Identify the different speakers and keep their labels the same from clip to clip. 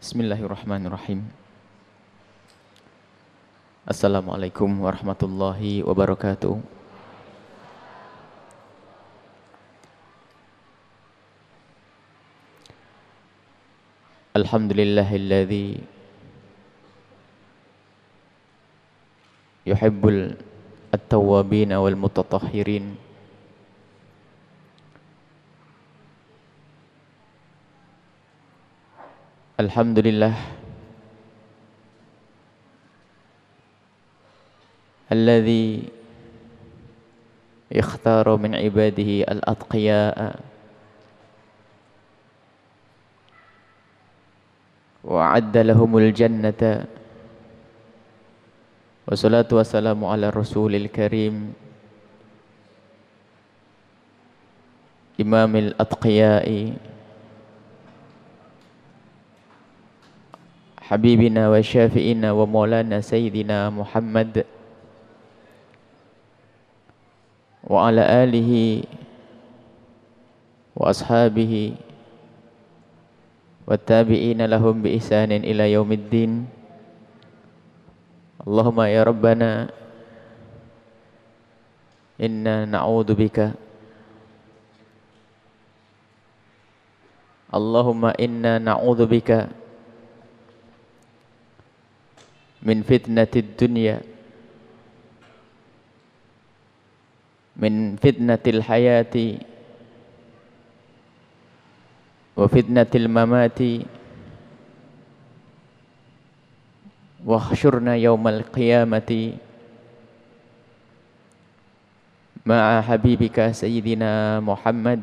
Speaker 1: Bismillahirrahmanirrahim. Assalamualaikum warahmatullahi wabarakatuh. Alhamdulillahilladzi yuhibbul at-tawwabin wal mutatahhirin. Alhamdulillah Alladhi ikhtaru min ibadihi al-atqiya'a wa adda lahumul jannata wa salatu wassalamu ala rasulil karim imamil atqiya'i حبيبنا وشافئنا ومولانا سيدنا محمد وعلى آله وأصحابه والتابعين لهم بإحسان إلى يوم الدين. اللهم يا ربنا إنا نعوذ بك. اللهم إنا نعوذ بك من فتنة الدنيا من فتنة الحياة وفتنة الممات. واحشرنا يوم القيامة مع حبيبك سيدنا محمد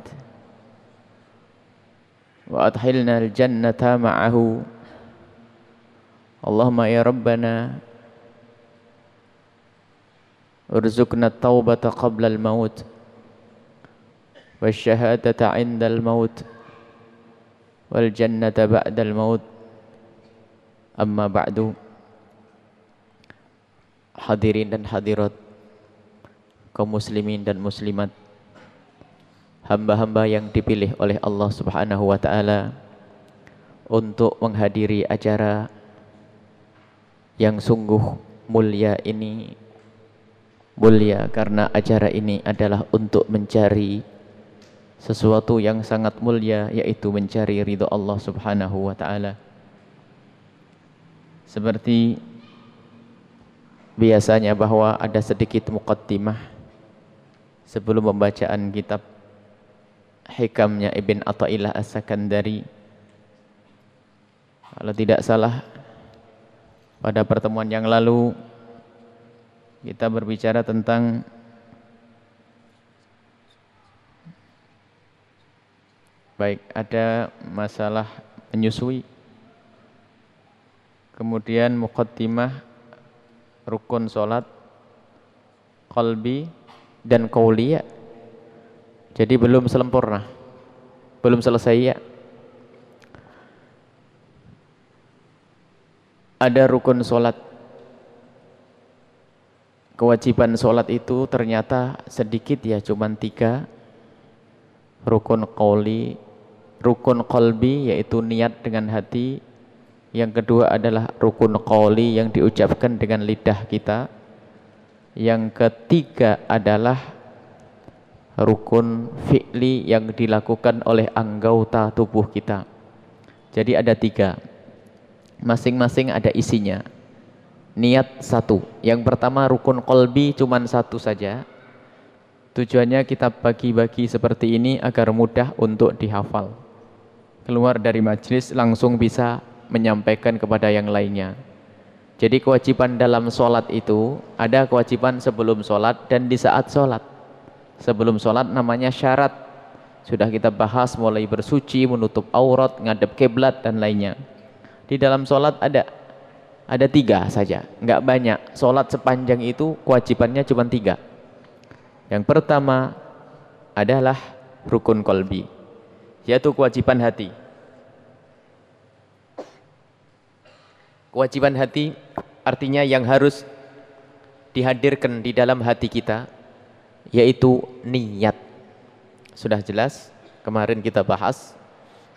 Speaker 1: وأدخلنا الجنة معه. Allahumma ya Rabbana urzukna taubata qabla al-maut Wa syahadata inda al-maut Wal jannata ba'da al-maut. Amma ba'du. Hadirin dan hadirat kaum muslimin dan muslimat hamba-hamba yang dipilih oleh Allah Subhanahu wa taala untuk menghadiri acara yang sungguh mulia ini mulia karena acara ini adalah untuk mencari sesuatu yang sangat mulia yaitu mencari ridho Allah Subhanahu wa taala. Seperti biasanya bahwa ada sedikit muqaddimah sebelum pembacaan kitab hikamnya Ibn Athaillah As-Sakandari. Kalau tidak salah pada pertemuan yang lalu kita berbicara tentang baik ada masalah menyusui kemudian muqaddimah rukun salat qalbi dan qauliyah jadi belum sempurna belum selesai ya ada rukun sholat. Kewajiban sholat itu ternyata sedikit ya cuman tiga. Rukun qawli rukun qalbi yaitu niat dengan hati. Yang kedua adalah rukun qawli yang diucapkan dengan lidah kita. Yang ketiga adalah rukun fi'li yang dilakukan oleh anggota tubuh kita. Jadi ada tiga masing-masing ada isinya. Niat satu. Yang pertama rukun kolbi cuma satu saja. Tujuannya kita bagi-bagi seperti ini agar mudah untuk dihafal. Keluar dari majlis langsung bisa menyampaikan kepada yang lainnya. Jadi kewajiban dalam sholat itu ada kewajiban sebelum sholat dan di saat sholat. Sebelum sholat namanya syarat. Sudah kita bahas mulai bersuci menutup aurat ngadep kiblat dan lainnya di dalam sholat ada ada tiga saja, nggak banyak. Sholat sepanjang itu kewajibannya cuma tiga. Yang pertama adalah rukun kolbi, yaitu kewajiban hati. Kewajiban hati artinya yang harus dihadirkan di dalam hati kita, yaitu niat. Sudah jelas, kemarin kita bahas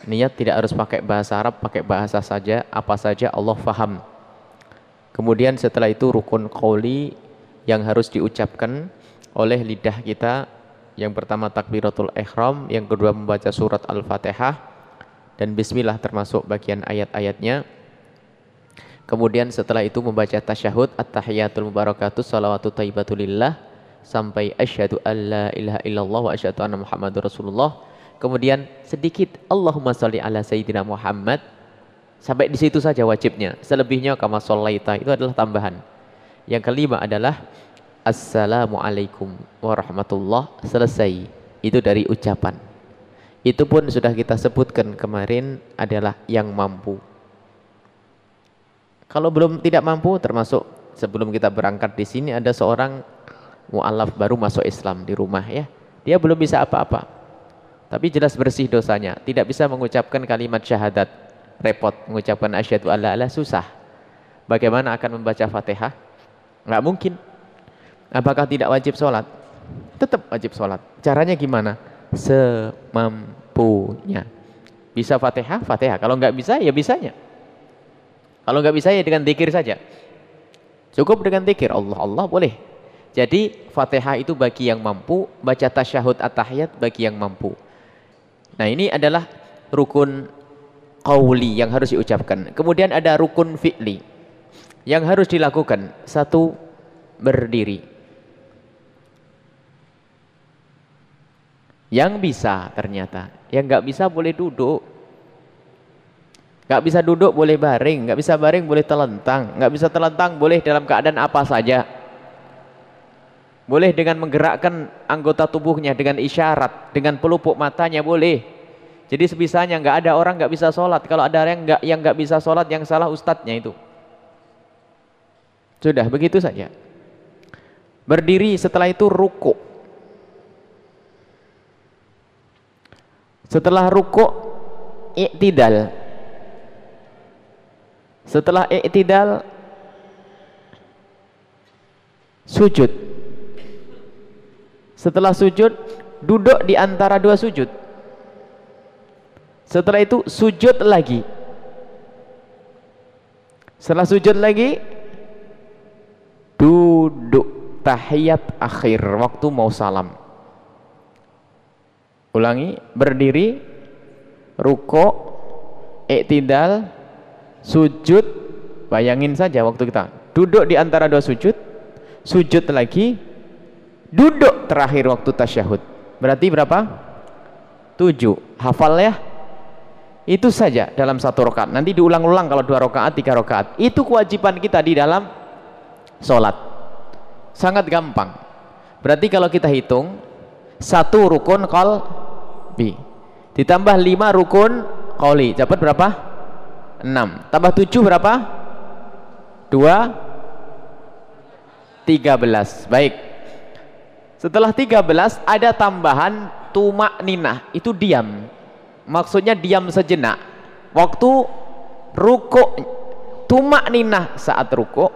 Speaker 1: Niat tidak harus pakai bahasa Arab, pakai bahasa saja, apa saja Allah faham. Kemudian setelah itu rukun qauli yang harus diucapkan oleh lidah kita. Yang pertama takbiratul ihram, yang kedua membaca surat Al-Fatihah dan bismillah termasuk bagian ayat-ayatnya. Kemudian setelah itu membaca tasyahud at-tahiyatul mubarakatuh salawatu thayyibatulillah sampai asyhadu alla ilaha illallah wa asyhadu anna muhammadur rasulullah. Kemudian sedikit Allahumma sholli ala sayyidina Muhammad. Sampai di situ saja wajibnya. Selebihnya kama sholaita itu adalah tambahan. Yang kelima adalah Assalamualaikum warahmatullah selesai. Itu dari ucapan. Itu pun sudah kita sebutkan kemarin adalah yang mampu. Kalau belum tidak mampu termasuk sebelum kita berangkat di sini ada seorang mualaf baru masuk Islam di rumah ya. Dia belum bisa apa-apa. Tapi jelas bersih dosanya, tidak bisa mengucapkan kalimat syahadat. Repot mengucapkan asyhadu alla ala susah. Bagaimana akan membaca Fatihah? Enggak mungkin. Apakah tidak wajib sholat? Tetap wajib sholat. Caranya gimana? Semampunya. Bisa Fatihah? Fatihah. Kalau enggak bisa, ya bisanya. Kalau nggak bisa ya dengan zikir saja. Cukup dengan zikir Allah Allah boleh. Jadi Fatihah itu bagi yang mampu, baca tasyahud at-tahiyat bagi yang mampu. Nah, ini adalah rukun qauli yang harus diucapkan. Kemudian ada rukun fi'li yang harus dilakukan. Satu berdiri. Yang bisa ternyata, yang nggak bisa boleh duduk. Gak bisa duduk boleh baring, gak bisa baring boleh telentang, gak bisa telentang boleh dalam keadaan apa saja. Boleh dengan menggerakkan anggota tubuhnya dengan isyarat, dengan pelupuk matanya boleh. Jadi sebisanya nggak ada orang nggak bisa sholat. Kalau ada yang nggak yang nggak bisa sholat yang salah ustadznya itu. Sudah begitu saja. Berdiri setelah itu ruku. Setelah ruku iktidal setelah i'tidal sujud. Setelah sujud duduk di antara dua sujud. Setelah itu sujud lagi. Setelah sujud lagi duduk tahiyat akhir waktu mau salam. Ulangi, berdiri, ruko, iktidal, sujud bayangin saja waktu kita duduk di antara dua sujud sujud lagi duduk terakhir waktu tasyahud. Berarti berapa? tujuh. Hafal ya? Itu saja dalam satu rakaat nanti diulang-ulang kalau dua rakaat tiga rakaat itu kewajiban kita di dalam sholat. Sangat gampang. Berarti kalau kita hitung satu rukun kol bi ditambah lima rukun koli dapat berapa? 6 tambah 7 berapa? 2 13 baik setelah 13 ada tambahan tumak ninah. Itu diam. Maksudnya diam sejenak. Waktu ruku tumak ninah saat ruku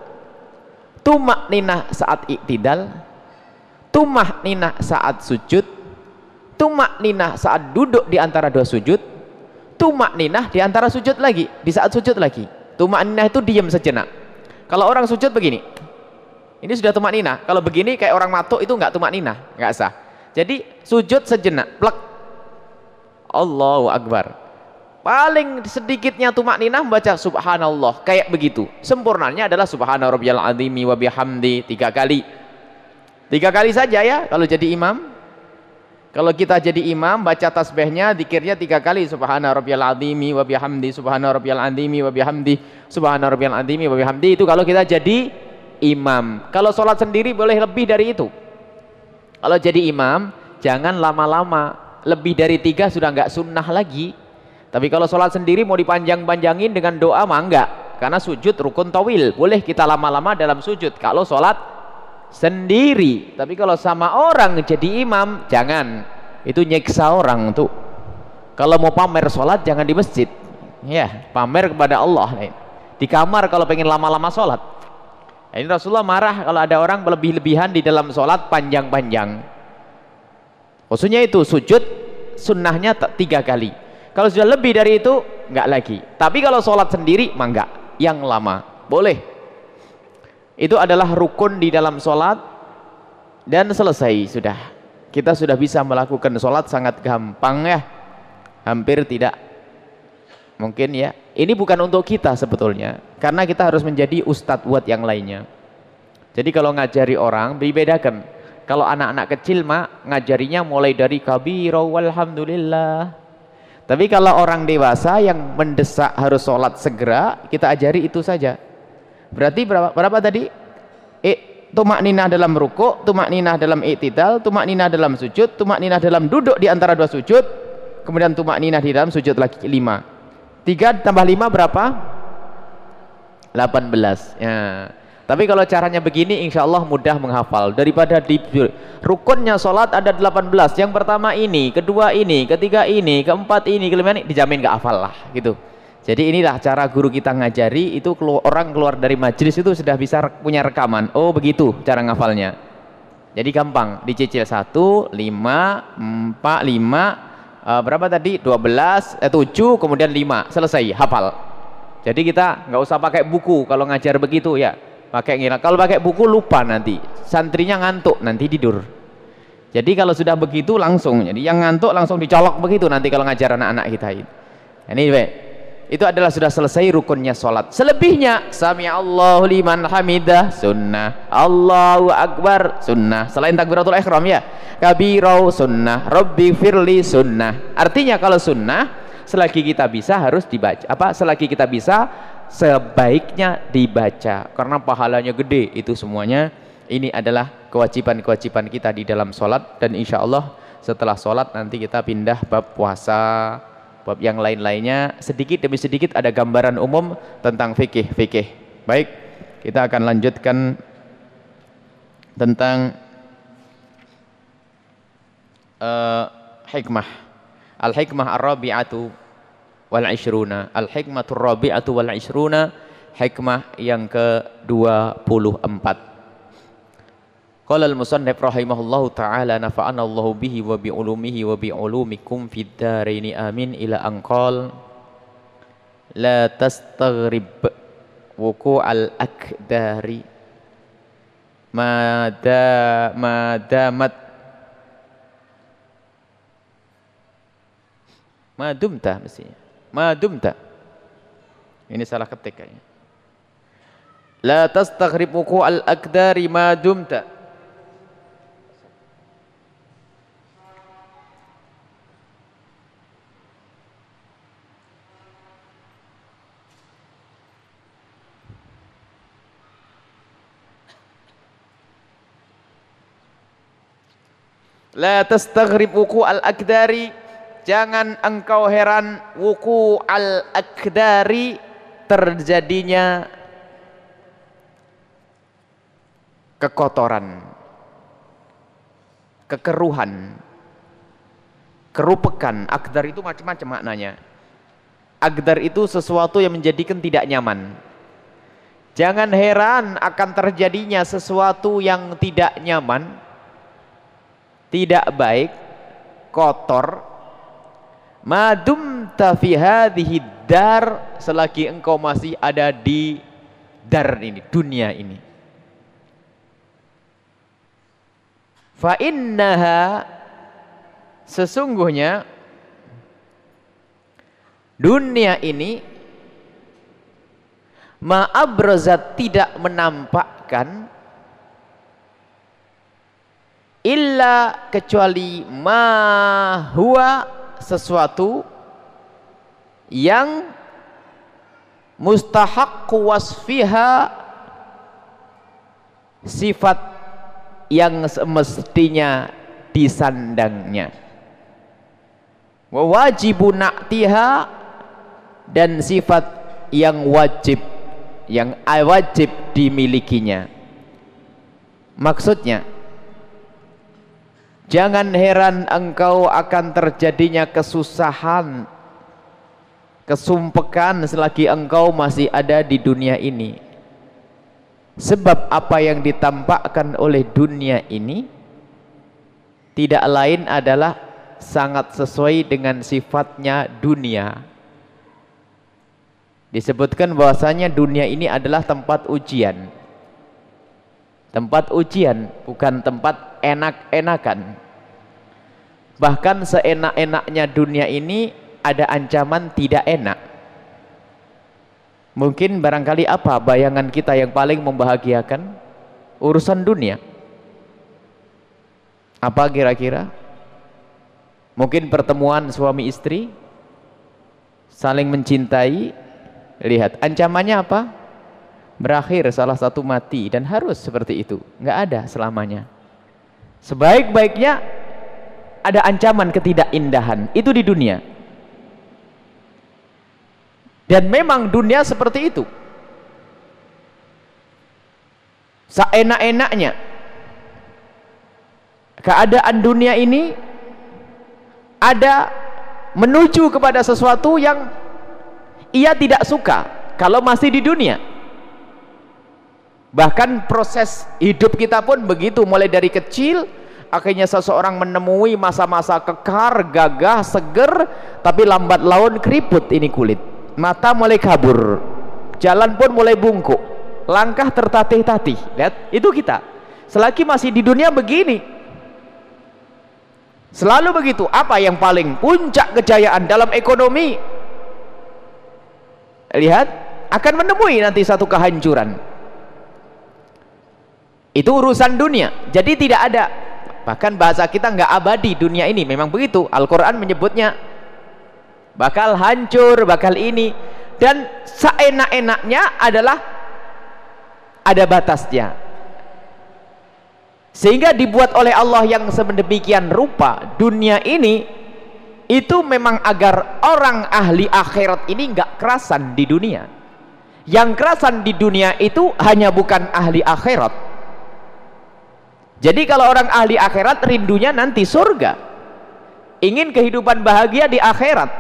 Speaker 1: tumak ninah saat iktidal tumak ninah saat sujud tumak ninah saat duduk di antara dua sujud tumak ninah di antara sujud lagi di saat sujud lagi. Tumak ninah itu diam sejenak. Kalau orang sujud begini ini sudah tumak ninah kalau begini kayak orang matuk itu enggak tumak ninah enggak sah. Jadi sujud sejenak plek. Allahu Akbar. Paling sedikitnya tumak ninah membaca subhanallah kayak begitu. Sempurnanya adalah subhana rabbiyal azimi wa bihamdi tiga kali. Tiga kali saja ya kalau jadi imam. Kalau kita jadi imam, baca tasbihnya, dikirnya tiga kali. Subhana rabbiyal azimi wa bihamdi, subhana rabbiyal azimi wa bihamdi, subhana rabbiyal azimi wa bihamdi. Itu kalau kita jadi imam. Kalau sholat sendiri boleh lebih dari itu. Kalau jadi imam, jangan lama-lama. Lebih dari tiga sudah enggak sunnah lagi. Tapi kalau sholat sendiri mau dipanjang-panjangin dengan doa mah enggak. Karena sujud rukun tawil. Boleh kita lama-lama dalam sujud. Kalau sholat sendiri tapi kalau sama orang jadi imam jangan itu nyeksa orang tuh kalau mau pamer sholat jangan di masjid ya pamer kepada Allah di kamar kalau pengen lama-lama sholat ini Rasulullah marah kalau ada orang berlebih-lebihan di dalam sholat panjang-panjang. Khususnya itu sujud sunnahnya tiga kali. Kalau sudah lebih dari itu enggak lagi. Tapi kalau sholat sendiri mah enggak yang lama. Boleh. Itu adalah rukun di dalam sholat dan selesai sudah. Kita sudah bisa melakukan sholat sangat gampang ya. Hampir tidak. Mungkin ya ini bukan untuk kita sebetulnya karena kita harus menjadi ustadz buat yang lainnya. Jadi kalau ngajari orang dibedakan. Kalau anak-anak kecil mah ngajarinya mulai dari kabiro walhamdulillah. Tapi kalau orang dewasa yang mendesak harus sholat segera kita ajari itu saja. Berarti berapa, berapa tadi? Eh, tumak ninah dalam ruku tumak ninah dalam iktidal tumak ninah dalam sujud tumak ninah dalam duduk di antara dua sujud kemudian tumak ninah di dalam sujud lagi lima tiga tambah lima berapa? 18 ya. Tapi kalau caranya begini insya Allah mudah menghafal. Daripada di rukunnya sholat ada 18 yang pertama ini, kedua ini, ketiga ini, keempat ini, kelima ini dijamin gak hafal lah gitu. Jadi inilah cara guru kita ngajari. Itu keluar, orang keluar dari majelis itu sudah bisa punya rekaman. Oh begitu cara ngafalnya. Jadi gampang dicicil 1, 5, 4, 5 uh, berapa tadi? 12, eh, 7 kemudian 5 selesai hafal. Jadi kita nggak usah pakai buku kalau ngajar begitu ya. Pakai ngira kalau pakai buku lupa nanti. Santrinya ngantuk nanti tidur. Jadi kalau sudah begitu langsung. Jadi yang ngantuk langsung dicolok begitu nanti kalau ngajar anak-anak kita ini. Ini itu adalah sudah selesai rukunnya sholat. Selebihnya sami Allahu liman hamidah sunnah. Allahu akbar sunnah. Selain takbiratul ihram ya. Kabirau sunnah. Rabbi firli sunnah. Artinya kalau sunnah selagi kita bisa harus dibaca. Apa? Selagi kita bisa sebaiknya dibaca. Karena pahalanya gede. Itu semuanya ini adalah kewajiban-kewajiban kita di dalam sholat. Dan insya Allah setelah sholat nanti kita pindah bab puasa bab yang lain-lainnya sedikit demi sedikit ada gambaran umum tentang fikih-fikih baik kita akan lanjutkan tentang uh, hikmah. Al-hikmah ar-rabi'atu wal ishruna al hikmatur rabi'atu wal ishruna hikmah yang ke-24 Qala al-musannif rahimahullahu taala nafa'ana Allahu bihi wa bi ulumihi wa bi ulumikum fid dharaini amin ila anqal la tastaghrib wuku al akdari ma da ma damat ma dumta mestinya madumta ini salah ketik kayaknya la tastaghrib al akdari madumta la tastaghrib al akdari jangan engkau heran wuku al akdari terjadinya kekotoran kekeruhan kerupekan. Akdar itu macam-macam maknanya. Akdar itu sesuatu yang menjadikan tidak nyaman. Jangan heran akan terjadinya sesuatu yang tidak nyaman tidak baik kotor. Madum fi hadhihi selagi engkau masih ada di dar ini dunia ini. Fa innaha sesungguhnya dunia ini ma'abrazat tidak menampakkan illa kecuali ma huwa sesuatu yang mustahak wasfiha sifat yang semestinya disandangnya. Wajibu naktiha dan sifat yang wajib yang wajib dimilikinya. Maksudnya Jangan heran engkau akan terjadinya kesusahan, kesumpekan selagi engkau masih ada di dunia ini. Sebab apa yang ditampakkan oleh dunia ini tidak lain adalah sangat sesuai dengan sifatnya dunia. Disebutkan bahwasanya dunia ini adalah tempat ujian. Tempat ujian bukan tempat enak-enakan. Bahkan seenak-enaknya dunia ini ada ancaman tidak enak. Mungkin barangkali apa bayangan kita yang paling membahagiakan? Urusan dunia. Apa kira-kira? Mungkin pertemuan suami istri saling mencintai. Lihat, ancamannya apa? Berakhir salah satu mati dan harus seperti itu. Enggak ada selamanya. Sebaik-baiknya ada ancaman ketidakindahan. Itu di dunia. Dan memang dunia seperti itu. Seenak-enaknya. Keadaan dunia ini ada menuju kepada sesuatu yang ia tidak suka kalau masih di dunia. Bahkan proses hidup kita pun begitu mulai dari kecil akhirnya seseorang menemui masa-masa kekar, gagah, seger tapi lambat laun keriput ini kulit. Mata mulai kabur. Jalan pun mulai bungkuk. Langkah tertatih-tatih. Lihat, itu kita. Selagi masih di dunia begini, Selalu begitu. Apa yang paling puncak kejayaan dalam ekonomi? Lihat, akan menemui nanti satu kehancuran. Itu urusan dunia. Jadi tidak ada. Bahkan bahasa kita nggak abadi dunia ini. Memang begitu. Al-Quran menyebutnya bakal hancur, bakal ini. Dan seenak-enaknya adalah ada batasnya sehingga dibuat oleh Allah yang sedemikian rupa dunia ini itu memang agar orang ahli akhirat ini enggak kerasan di dunia yang kerasan di dunia itu hanya bukan ahli akhirat jadi kalau orang ahli akhirat rindunya nanti surga. Ingin kehidupan bahagia di akhirat.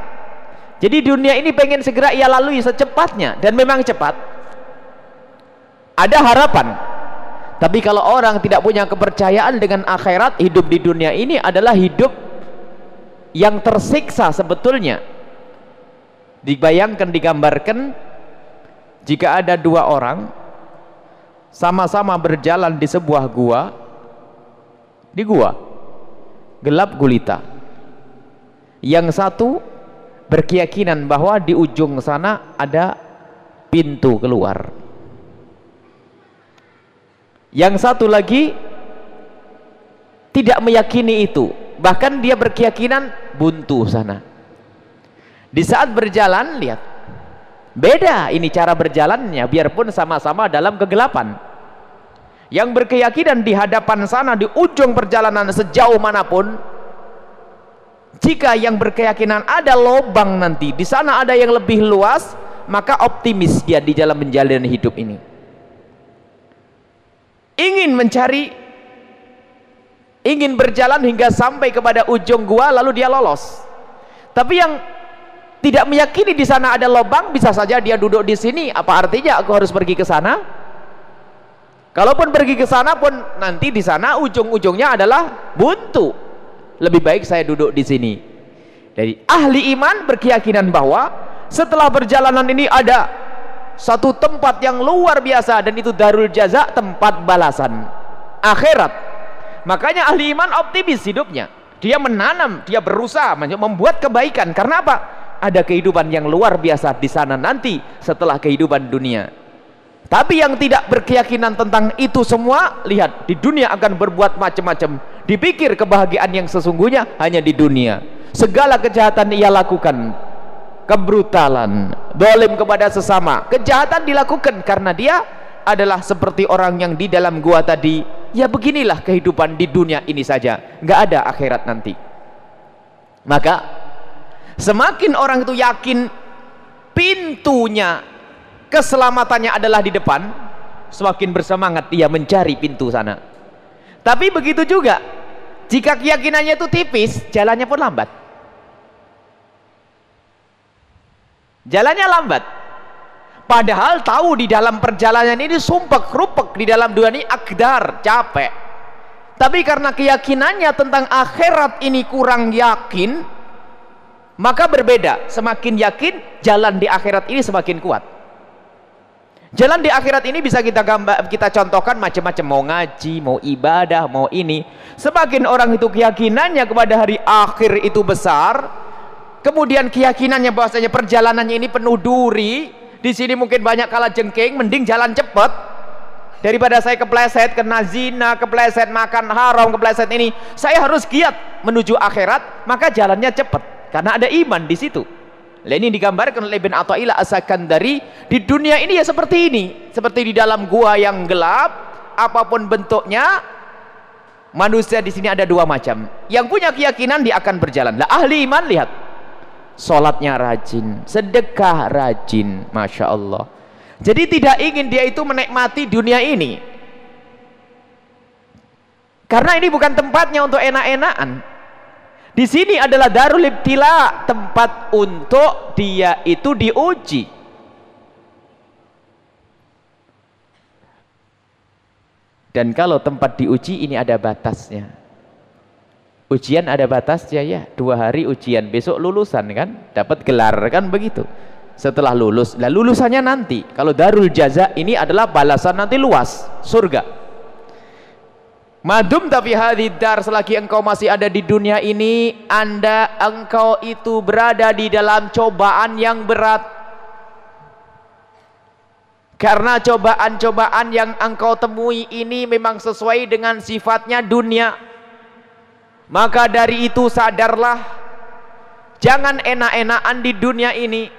Speaker 1: Jadi dunia ini pengen segera ia lalui secepatnya. Dan memang cepat. Ada harapan. Tapi kalau orang tidak punya kepercayaan dengan akhirat, hidup di dunia ini adalah hidup yang tersiksa sebetulnya. Dibayangkan, digambarkan jika ada dua orang sama-sama berjalan di sebuah gua di gua gelap gulita. Yang satu berkeyakinan bahwa di ujung sana ada pintu keluar. Yang satu lagi tidak meyakini itu. Bahkan dia berkeyakinan buntu sana. Di saat berjalan lihat. Beda ini cara berjalannya biarpun sama-sama dalam kegelapan yang berkeyakinan di hadapan sana di ujung perjalanan sejauh mana pun jika yang berkeyakinan ada lobang nanti di sana ada yang lebih luas maka optimis dia di dalam menjalani hidup ini. Ingin mencari ingin berjalan hingga sampai kepada ujung gua lalu dia lolos. Tapi yang tidak meyakini di sana ada lubang bisa saja dia duduk di sini. Apa artinya aku harus pergi ke sana kalaupun pergi ke sana pun nanti di sana ujung-ujungnya adalah buntu. Lebih baik saya duduk di sini. Jadi ahli iman berkeyakinan bahwa setelah perjalanan ini ada satu tempat yang luar biasa dan itu darul jaza tempat balasan akhirat. Makanya ahli iman optimis hidupnya. Dia menanam dia berusaha membuat kebaikan. Karena apa? Ada kehidupan yang luar biasa di sana nanti setelah kehidupan dunia tapi yang tidak berkeyakinan tentang itu semua lihat di dunia akan berbuat macam-macam. Dipikir kebahagiaan yang sesungguhnya hanya di dunia. Segala kejahatan ia lakukan. Kebrutalan. Dolim kepada sesama. Kejahatan dilakukan karena dia adalah seperti orang yang di dalam gua tadi. Ya beginilah kehidupan di dunia ini saja. Nggak ada akhirat nanti. Maka semakin orang itu yakin pintunya keselamatannya adalah di depan semakin bersemangat dia mencari pintu sana. Tapi begitu juga jika keyakinannya itu tipis jalannya pun lambat. Jalannya lambat. Padahal tahu di dalam perjalanan ini sumpah kerupuk di dalam dua ini akdar capek. Tapi karena keyakinannya tentang akhirat ini kurang yakin maka berbeda. Semakin yakin jalan di akhirat ini semakin kuat jalan di akhirat ini bisa kita gambar kita contohkan macam-macam. Mau ngaji mau ibadah mau ini. Semakin orang itu keyakinannya kepada hari akhir itu besar kemudian keyakinannya bahwasanya perjalanannya ini penuh duri di sini mungkin banyak kalah jengking mending jalan cepat daripada saya kepleset kena zina kepleset makan haram kepleset ini. Saya harus giat menuju akhirat maka jalannya cepat karena ada iman di situ Lain ini digambarkan oleh Ibn Atta'ila asakan dari di dunia ini ya seperti ini. Seperti di dalam gua yang gelap apa pun bentuknya manusia di sini ada dua macam. Yang punya keyakinan dia akan berjalan. Lah ahli iman lihat. Sholatnya rajin sedekah rajin Masya Allah. Jadi tidak ingin dia itu menikmati dunia ini. Karena ini bukan tempatnya untuk enak-enakan. Di sini adalah darul ibtila, tempat untuk dia itu diuji. Dan kalau tempat diuji ini ada batasnya. Ujian ada batasnya ya, dua hari ujian, besok lulusan kan, dapat gelar kan begitu? Setelah lulus. Lah lulusannya nanti. Kalau darul jaza ini adalah balasan nanti luas surga madum tapi hadidar selagi engkau masih ada di dunia ini anda engkau itu berada di dalam cobaan yang berat. Karena cobaan-cobaan yang engkau temui ini memang sesuai dengan sifatnya dunia. Maka dari itu sadarlah jangan enak-enakan di dunia ini.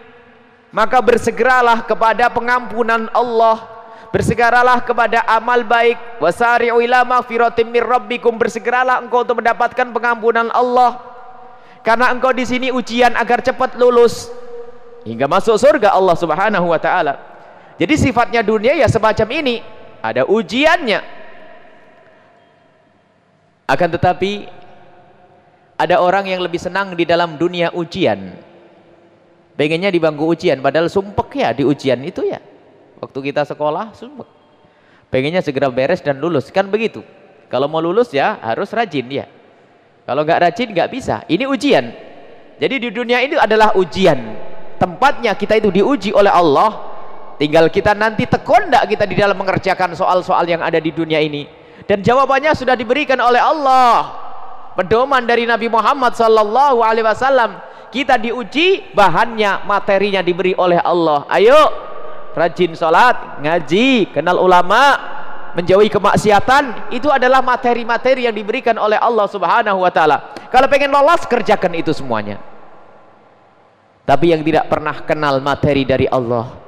Speaker 1: Maka bersegeralah kepada pengampunan Allah bersegeralah kepada amal baik. Wasari'u ila maghfiratin mir rabbikum. Bersegeralah engkau untuk mendapatkan pengampunan Allah. Karena engkau di sini ujian agar cepat lulus. Hingga masuk surga Allah Subhanahu wa taala. Jadi sifatnya dunia ya semacam ini. Ada ujiannya. Akan tetapi ada orang yang lebih senang di dalam dunia ujian. Pengennya di bangku ujian padahal sumpek ya di ujian itu ya waktu kita sekolah sumpek pengennya segera beres dan lulus. Kan begitu. Kalau mau lulus ya harus rajin ya. Kalau nggak rajin nggak bisa. Ini ujian. Jadi di dunia ini adalah ujian. Tempatnya kita itu diuji oleh Allah. Tinggal kita nanti tekun enggak kita di dalam mengerjakan soal-soal yang ada di dunia ini. Dan jawabannya sudah diberikan oleh Allah. Pedoman dari Nabi Muhammad sallallahu alaihi wasallam. Kita diuji bahannya materinya diberi oleh Allah. Ayo rajin sholat ngaji kenal ulama menjauhi kemaksiatan itu adalah materi-materi yang diberikan oleh Allah subhanahu wa ta'ala. Kalau pengen lolos kerjakan itu semuanya. Tapi yang tidak pernah kenal materi dari Allah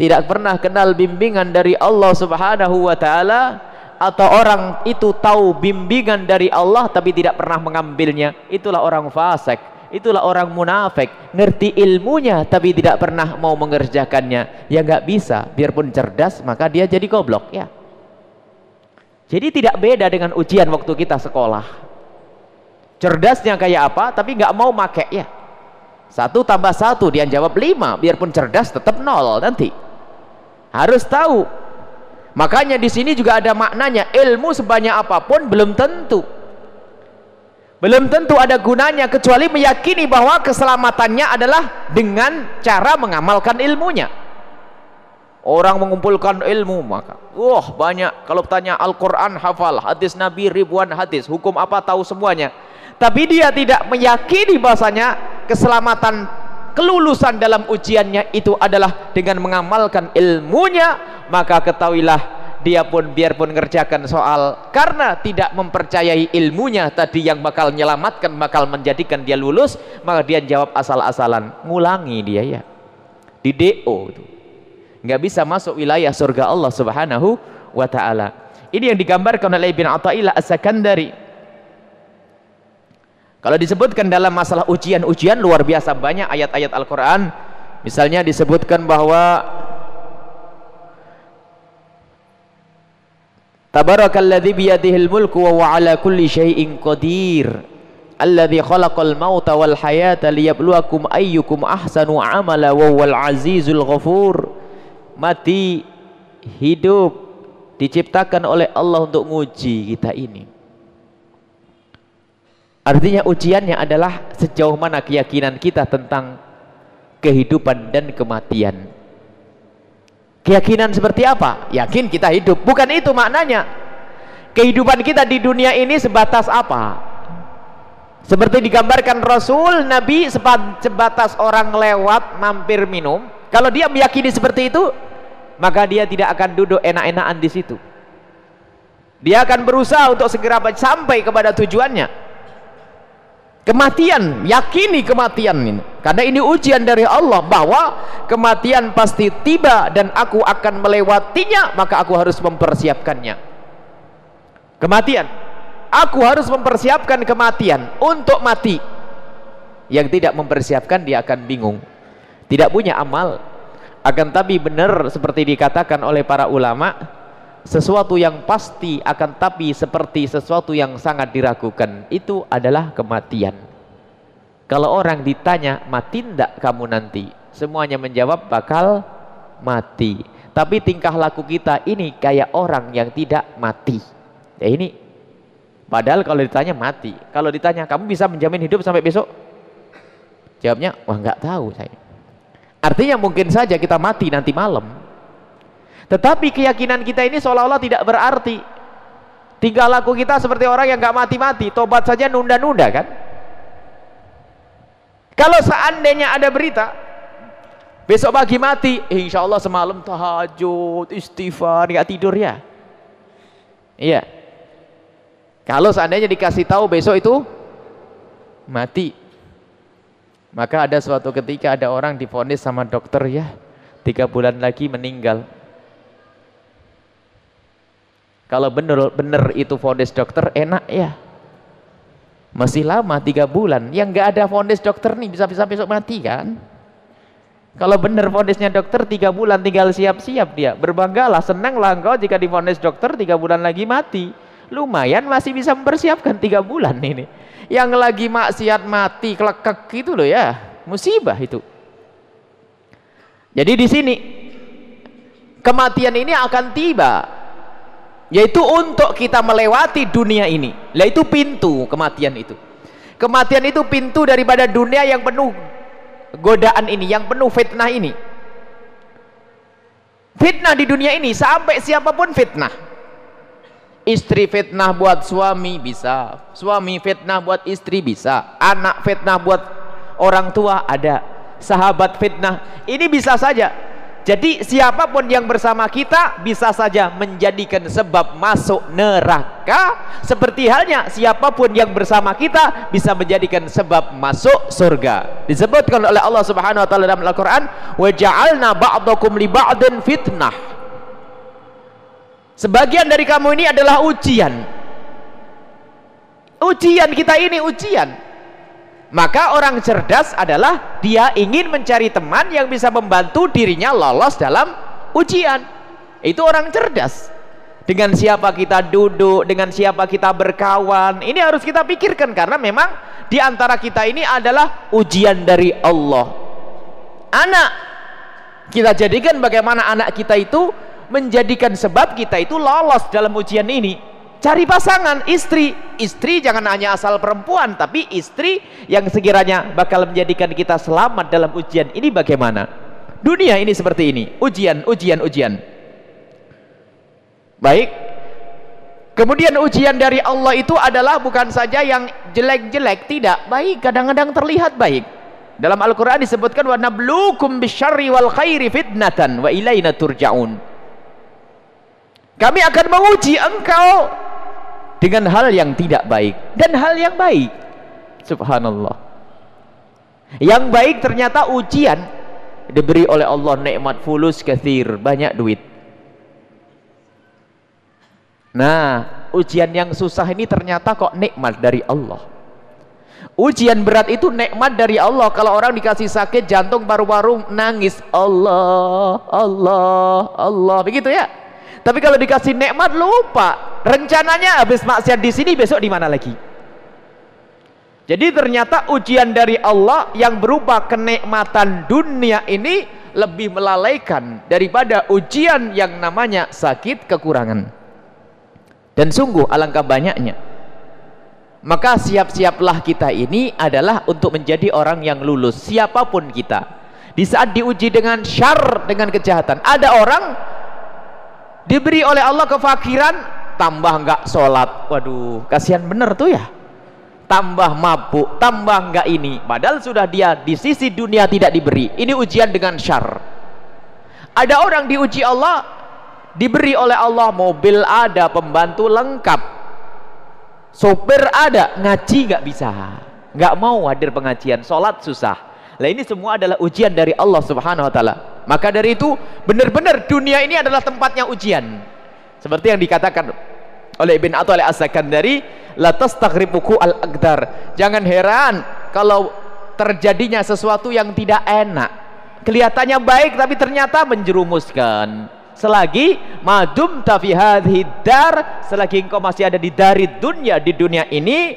Speaker 1: tidak pernah kenal bimbingan dari Allah subhanahu wa ta'ala atau orang itu tahu bimbingan dari Allah tapi tidak pernah mengambilnya itulah orang fasik itulah orang munafik. Ngerti ilmunya tapi tidak pernah mau mengerjakannya. Ya nggak bisa biarpun cerdas maka dia jadi goblok ya. Jadi tidak beda dengan ujian waktu kita sekolah. Cerdasnya kayak apa tapi nggak mau make ya. Satu tambah satu dia jawab lima. Biarpun cerdas tetap nol nanti. Harus tahu. Makanya di sini juga ada maknanya ilmu sebanyak apa pun belum tentu belum tentu ada gunanya kecuali meyakini bahwa keselamatannya adalah dengan cara mengamalkan ilmunya. Orang mengumpulkan ilmu maka wah banyak. Kalau tanya Al-Quran hafal. Hadis Nabi ribuan hadis. Hukum apa? Tahu semuanya. Tapi dia tidak meyakini bahasanya keselamatan kelulusan dalam ujiannya itu adalah dengan mengamalkan ilmunya maka ketahuilah dia pun biarpun ngerjakan soal. Karena tidak mempercayai ilmunya tadi yang bakal menyelamatkan bakal menjadikan dia lulus maka dia jawab asal-asalan. Ngulangi dia ya. Di DO itu. Nggak bisa masuk wilayah surga Allah subhanahu wa ta'ala. Ini yang digambarkan oleh Ibn Atta'illah As-Sakandari. Kalau disebutkan dalam masalah ujian-ujian luar biasa banyak ayat-ayat Al-Quran. Misalnya disebutkan bahwa Tabarakalladzi biyadihil mulku wa huwa ala kulli syai'in qadir. Alladzi khalaqal mauta wal hayata liyabluwakum ayyukum ahsanu amala wa huwal azizul ghafur. Mati hidup diciptakan oleh Allah untuk nguji kita ini. Artinya ujiannya adalah sejauh mana keyakinan kita tentang kehidupan dan kematian. Keyakinan seperti apa? Yakin kita hidup. Bukan itu maknanya. Kehidupan kita di dunia ini sebatas apa? Seperti digambarkan Rasul, Nabi sebatas orang lewat mampir minum. Kalau dia meyakini seperti itu, maka dia tidak akan duduk enak-enakan di situ. Dia akan berusaha untuk segera sampai kepada tujuannya kematian yakini kematian ini. Karena ini ujian dari Allah bahwa kematian pasti tiba dan aku akan melewatinya maka aku harus mempersiapkannya. Kematian. Aku harus mempersiapkan kematian untuk mati. Yang tidak mempersiapkan dia akan bingung. Tidak punya amal. Akan tapi benar seperti dikatakan oleh para ulama sesuatu yang pasti akan tapi seperti sesuatu yang sangat diragukan itu adalah kematian. Kalau orang ditanya mati tidak kamu nanti? Semuanya menjawab bakal mati. Tapi tingkah laku kita ini kayak orang yang tidak mati. Ya ini. Padahal kalau ditanya mati? Kalau ditanya kamu bisa menjamin hidup sampai besok? Jawabnya wah nggak tahu saya artinya mungkin saja kita mati nanti malam tetapi keyakinan kita ini seolah-olah tidak berarti. Tinggal laku kita seperti orang yang gak mati-mati, tobat saja nunda-nunda kan? Kalau seandainya ada berita, besok pagi mati, eh, insya Allah semalam tahajud, istighfar, gak tidur ya? Iya. Kalau seandainya dikasih tahu besok itu mati, maka ada suatu ketika ada orang difonis sama dokter ya, tiga bulan lagi meninggal kalau benar-benar itu fonis dokter enak ya. Masih lama tiga bulan. Yang nggak ada fonis dokter nih bisa-bisa besok mati kan? Kalau benar fonisnya dokter tiga bulan tinggal siap-siap dia. Berbanggalah, senanglah engkau jika difonis dokter tiga bulan lagi mati. Lumayan masih bisa mempersiapkan tiga bulan ini. Yang lagi maksiat mati kelekek gitu loh ya. Musibah itu. Jadi di sini kematian ini akan tiba yaitu untuk kita melewati dunia ini. Lah itu pintu kematian itu. Kematian itu pintu daripada dunia yang penuh godaan ini yang penuh fitnah ini. Fitnah di dunia ini sampai siapa pun fitnah. Istri fitnah buat suami bisa suami fitnah buat istri bisa anak fitnah buat orang tua ada sahabat fitnah. Ini bisa saja jadi siapa pun yang bersama kita bisa saja menjadikan sebab masuk neraka seperti halnya siapa pun yang bersama kita bisa menjadikan sebab masuk surga. Disebutkan oleh Allah Subhanahu wa taala dalam Al-Qur'an, "Wa ja'alna ba'dakum li ba'din fitnah." Sebagian dari kamu ini adalah ujian. Ujian kita ini ujian maka orang cerdas adalah dia ingin mencari teman yang bisa membantu dirinya lolos dalam ujian. Itu orang cerdas. Dengan siapa kita duduk dengan siapa kita berkawan ini harus kita pikirkan karena memang di antara kita ini adalah ujian dari Allah. Anak kita jadikan bagaimana anak kita itu menjadikan sebab kita itu lolos dalam ujian ini cari pasangan istri. Istri jangan hanya asal perempuan tapi istri yang sekiranya bakal menjadikan kita selamat dalam ujian ini bagaimana? Dunia ini seperti ini. Ujian ujian ujian. Baik. Kemudian ujian dari Allah itu adalah bukan saja yang jelek-jelek tidak. Baik kadang-kadang terlihat baik. Dalam Al-Quran disebutkan wa nablukum bisyarri wal khairi fitnatan wa ilaina turja'un. Kami akan menguji engkau dengan hal yang tidak baik dan hal yang baik. Subhanallah. Yang baik ternyata ujian diberi oleh Allah nikmat fulus kathir banyak duit. Nah ujian yang susah ini ternyata kok nikmat dari Allah. Ujian berat itu nikmat dari Allah. Kalau orang dikasih sakit jantung paru-paru nangis. Allah Allah Allah. Begitu ya tapi kalau dikasih nikmat lupa. Rencananya habis maksiat di sini besok di mana lagi? Jadi ternyata ujian dari Allah yang berupa kenikmatan dunia ini lebih melalaikan daripada ujian yang namanya sakit kekurangan. Dan sungguh alangkah banyaknya maka siap-siaplah kita ini adalah untuk menjadi orang yang lulus siapa pun kita di saat diuji dengan syar dengan kejahatan ada orang diberi oleh Allah kefakiran tambah enggak sholat. Waduh kasihan bener tuh ya. Tambah mabuk tambah enggak ini. Padahal sudah dia di sisi dunia tidak diberi. Ini ujian dengan syar. Ada orang diuji Allah diberi oleh Allah mobil ada pembantu lengkap. Sopir ada ngaji nggak bisa. Nggak mau hadir pengajian sholat susah. Lah ini semua adalah ujian dari Allah subhanahu wa ta'ala maka dari itu benar-benar dunia ini adalah tempatnya ujian. Seperti yang dikatakan oleh Ibn Atta oleh As-Sakandari la tastaghribuku al-aqdar. Jangan heran kalau terjadinya sesuatu yang tidak enak. Kelihatannya baik tapi ternyata menjerumuskan. Selagi madum tafihad hidar selagi engkau masih ada di dari dunia di dunia ini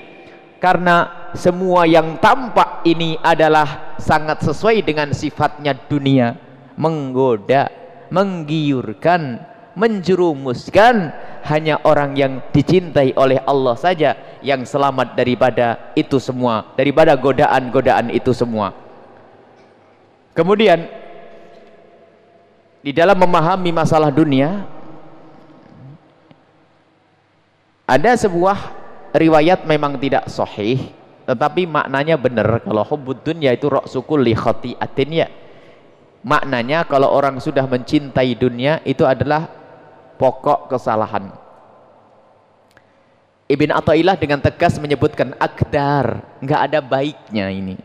Speaker 1: karena semua yang tampak ini adalah sangat sesuai dengan sifatnya dunia menggoda menggiurkan menjerumuskan hanya orang yang dicintai oleh Allah saja yang selamat daripada itu semua daripada godaan-godaan itu semua. Kemudian di dalam memahami masalah dunia ada sebuah riwayat memang tidak sahih tetapi maknanya benar. Kalau hubbud dunya itu ra'sukul li khati'atin ya maknanya kalau orang sudah mencintai dunia itu adalah pokok kesalahan. Ibn Atta'illah dengan tegas menyebutkan akdar. Nggak ada baiknya ini.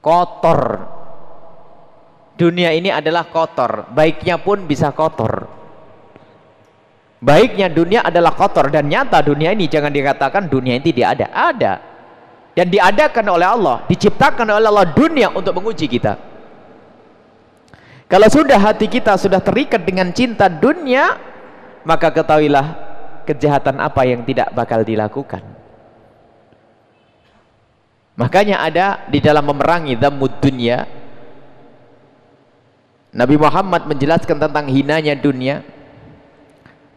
Speaker 1: Kotor. Dunia ini adalah kotor. Baiknya pun bisa kotor. Baiknya dunia adalah kotor. Dan nyata dunia ini jangan dikatakan dunia ini tidak ada. Ada. Dan diadakan oleh Allah diciptakan oleh Allah dunia untuk menguji kita kalau sudah hati kita sudah terikat dengan cinta dunia maka ketahuilah kejahatan apa yang tidak bakal dilakukan. Makanya ada di dalam memerangi dhammud dunia Nabi Muhammad menjelaskan tentang hinanya dunia.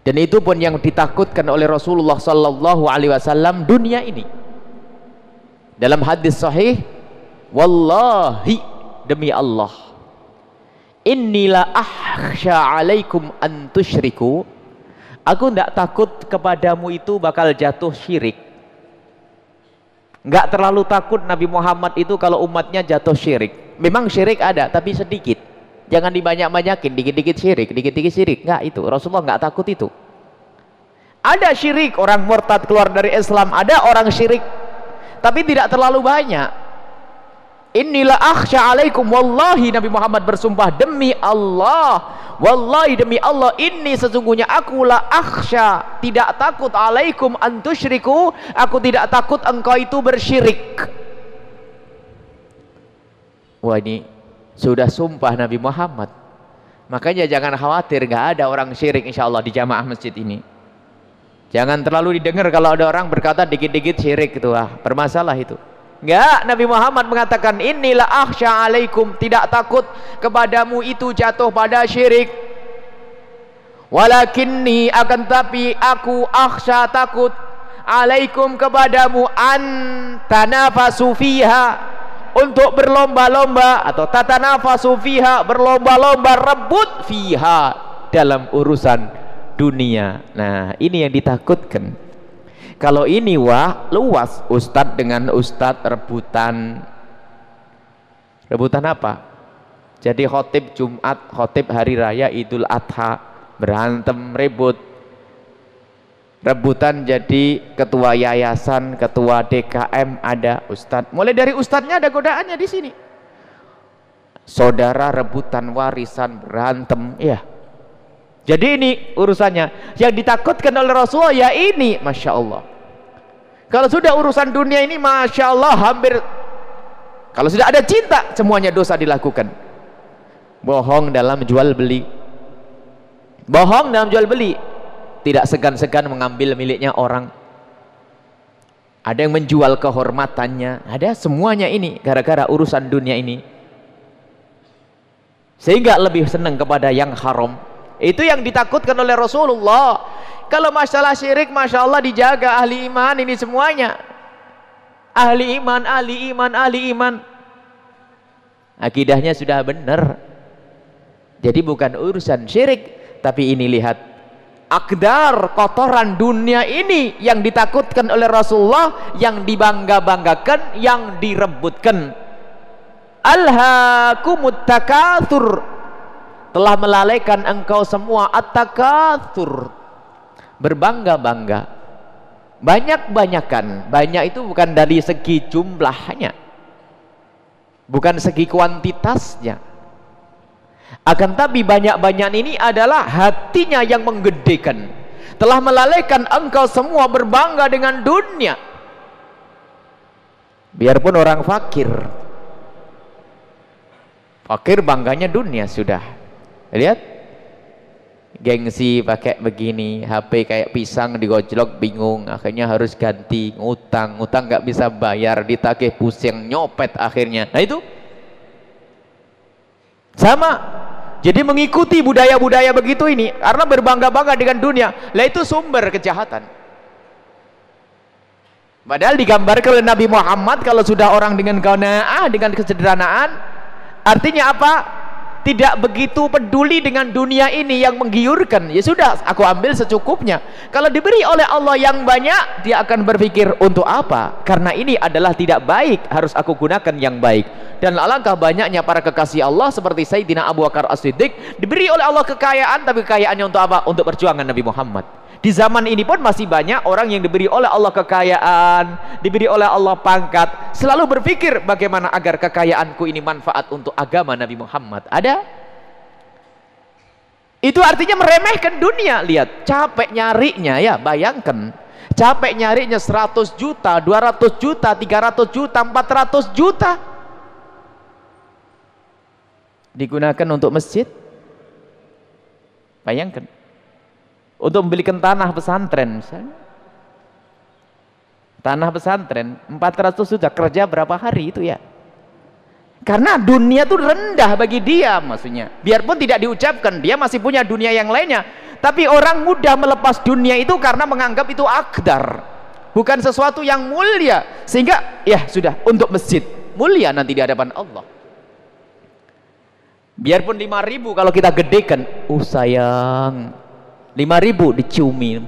Speaker 1: Dan itu pun yang ditakutkan oleh Rasulullah sallallahu alaihi wasallam dunia ini. Dalam hadis sahih wallahi demi Allah innila ahsya alaikum an tusyriku aku tidak takut kepadamu itu bakal jatuh syirik. Enggak terlalu takut Nabi Muhammad itu kalau umatnya jatuh syirik. Memang syirik ada tapi sedikit. Jangan dibanyak-banyakin dikit-dikit syirik dikit-dikit syirik. Enggak itu Rasulullah enggak takut itu. Ada syirik orang murtad keluar dari Islam ada orang syirik tapi tidak terlalu banyak inilah akhsha alaikum wallahi Nabi Muhammad bersumpah demi Allah wallahi demi Allah ini sesungguhnya aku la akhsha tidak takut alaikum antusyriku aku tidak takut engkau itu bersyirik. Wah ini sudah sumpah Nabi Muhammad. Makanya jangan khawatir nggak ada orang syirik insya Allah di jamaah masjid ini. Jangan terlalu didengar kalau ada orang berkata dikit-dikit syirik itu ah bermasalah itu enggak Nabi Muhammad mengatakan inilah ahsya alaikum. Tidak takut kepadamu itu jatuh pada syirik. Walakinni akan tapi aku ahsya takut alaikum kepadamu an tanafasu fiha. Untuk berlomba-lomba atau tata nafasu fiha berlomba-lomba rebut fiha dalam urusan dunia. Nah ini yang ditakutkan kalau ini wah luas ustadz dengan ustadz rebutan rebutan apa jadi khotib Jumat khotib hari raya Idul Adha berantem ribut rebutan jadi ketua yayasan, ketua DKM ada ustadz. Mulai dari ustadznya ada godaannya di sini. Saudara rebutan warisan berantem, ya. Jadi ini urusannya. Yang ditakutkan oleh Rasulullah ya ini, masya Allah. Kalau sudah urusan dunia ini, masya Allah hampir. Kalau sudah ada cinta, semuanya dosa dilakukan. Bohong dalam jual beli. Bohong dalam jual beli tidak segan-segan mengambil miliknya orang ada yang menjual kehormatannya ada semuanya ini gara-gara urusan dunia ini sehingga lebih senang kepada yang haram itu yang ditakutkan oleh Rasulullah Kalau masalah syirik, Masya Allah dijaga ahli iman ini semuanya. Ahli iman, ahli iman, ahli iman. Akidahnya sudah benar. Jadi bukan urusan syirik, tapi ini lihat akdar kotoran dunia ini yang ditakutkan oleh Rasulullah yang dibangga-banggakan yang direbutkan alhaakumut takatsur telah melalaikan engkau semua at-takatsur. Berbangga-bangga. Banyak-banyakan. Banyak itu bukan dari segi jumlahnya. Bukan segi kuantitasnya. Akan tapi banyak-banyak ini adalah hatinya yang menggedekan. Telah melalaikan engkau semua berbangga dengan dunia. Biarpun orang fakir. Fakir bangganya dunia sudah lihat. Gengsi pakai begini HP kayak pisang digojlok bingung. Akhirnya harus ganti ngutang. Ngutang nggak bisa bayar ditagih pusing nyopet akhirnya. Nah itu. Sama. Jadi mengikuti budaya-budaya begitu ini karena berbangga-bangga dengan dunia. Lah itu sumber kejahatan. Padahal digambarkan oleh Nabi Muhammad kalau sudah orang dengan kauna'ah dengan kesederhanaan artinya apa tidak begitu peduli dengan dunia ini yang menggiurkan. Ya sudah aku ambil secukupnya. Kalau diberi oleh Allah yang banyak dia akan berpikir untuk apa? Karena ini adalah tidak baik. Harus aku gunakan yang baik. Dan alangkah banyaknya para kekasih Allah seperti Sayyidina Abu Bakar As-Siddiq diberi oleh Allah kekayaan tapi kekayaannya untuk apa? untuk perjuangan Nabi Muhammad di zaman ini pun masih banyak orang yang diberi oleh Allah kekayaan, diberi oleh Allah pangkat, selalu berpikir bagaimana agar kekayaanku ini manfaat untuk agama Nabi Muhammad. Ada? Itu artinya meremehkan dunia. Lihat, capek nyarinya ya, bayangkan. Capek nyarinya 100 juta, 200 juta, 300 juta, 400 juta. Digunakan untuk masjid. Bayangkan untuk membelikan tanah pesantren misalnya. Tanah pesantren 400 sudah kerja berapa hari itu ya? Karena dunia itu rendah bagi dia maksudnya. Biarpun tidak diucapkan, dia masih punya dunia yang lainnya. Tapi orang mudah melepas dunia itu karena menganggap itu akdar. Bukan sesuatu yang mulia. Sehingga ya sudah untuk masjid. Mulia nanti di hadapan Allah. Biarpun 5000 kalau kita gedekan, oh sayang, lima ribu diciumi.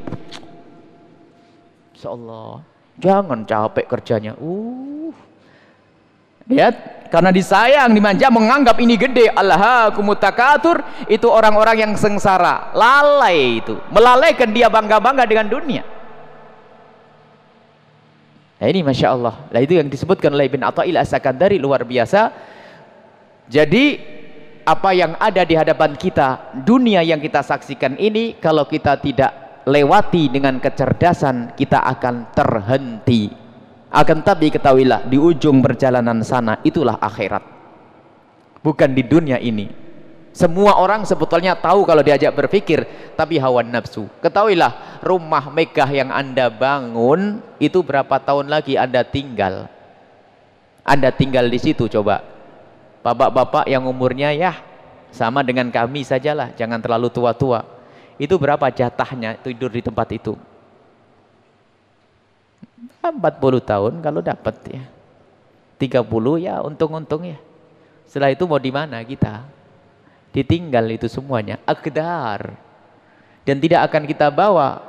Speaker 1: Allah jangan capek kerjanya. Uh. Lihat karena disayang dimanja menganggap ini gede. Allah kumutakatur itu orang-orang yang sengsara. Lalai itu. Melalaikan dia bangga-bangga dengan dunia. Nah ini Masya Allah. Lah itu yang disebutkan oleh Ibn Atta'il As-Sakandari luar biasa. Jadi apa yang ada di hadapan kita dunia yang kita saksikan ini kalau kita tidak lewati dengan kecerdasan kita akan terhenti. Akan tapi ketahuilah di ujung perjalanan sana itulah akhirat. Bukan di dunia ini. Semua orang sebetulnya tahu kalau diajak berpikir tapi hawa nafsu. Ketahuilah rumah megah yang anda bangun itu berapa tahun lagi anda tinggal? Anda tinggal di situ coba bapak-bapak yang umurnya ya sama dengan kami sajalah jangan terlalu tua-tua. Itu berapa jatahnya tidur di tempat itu? 40 tahun kalau dapat ya. 30 ya untung-untung ya. Setelah itu mau di mana kita? Ditinggal itu semuanya akdar. Dan tidak akan kita bawa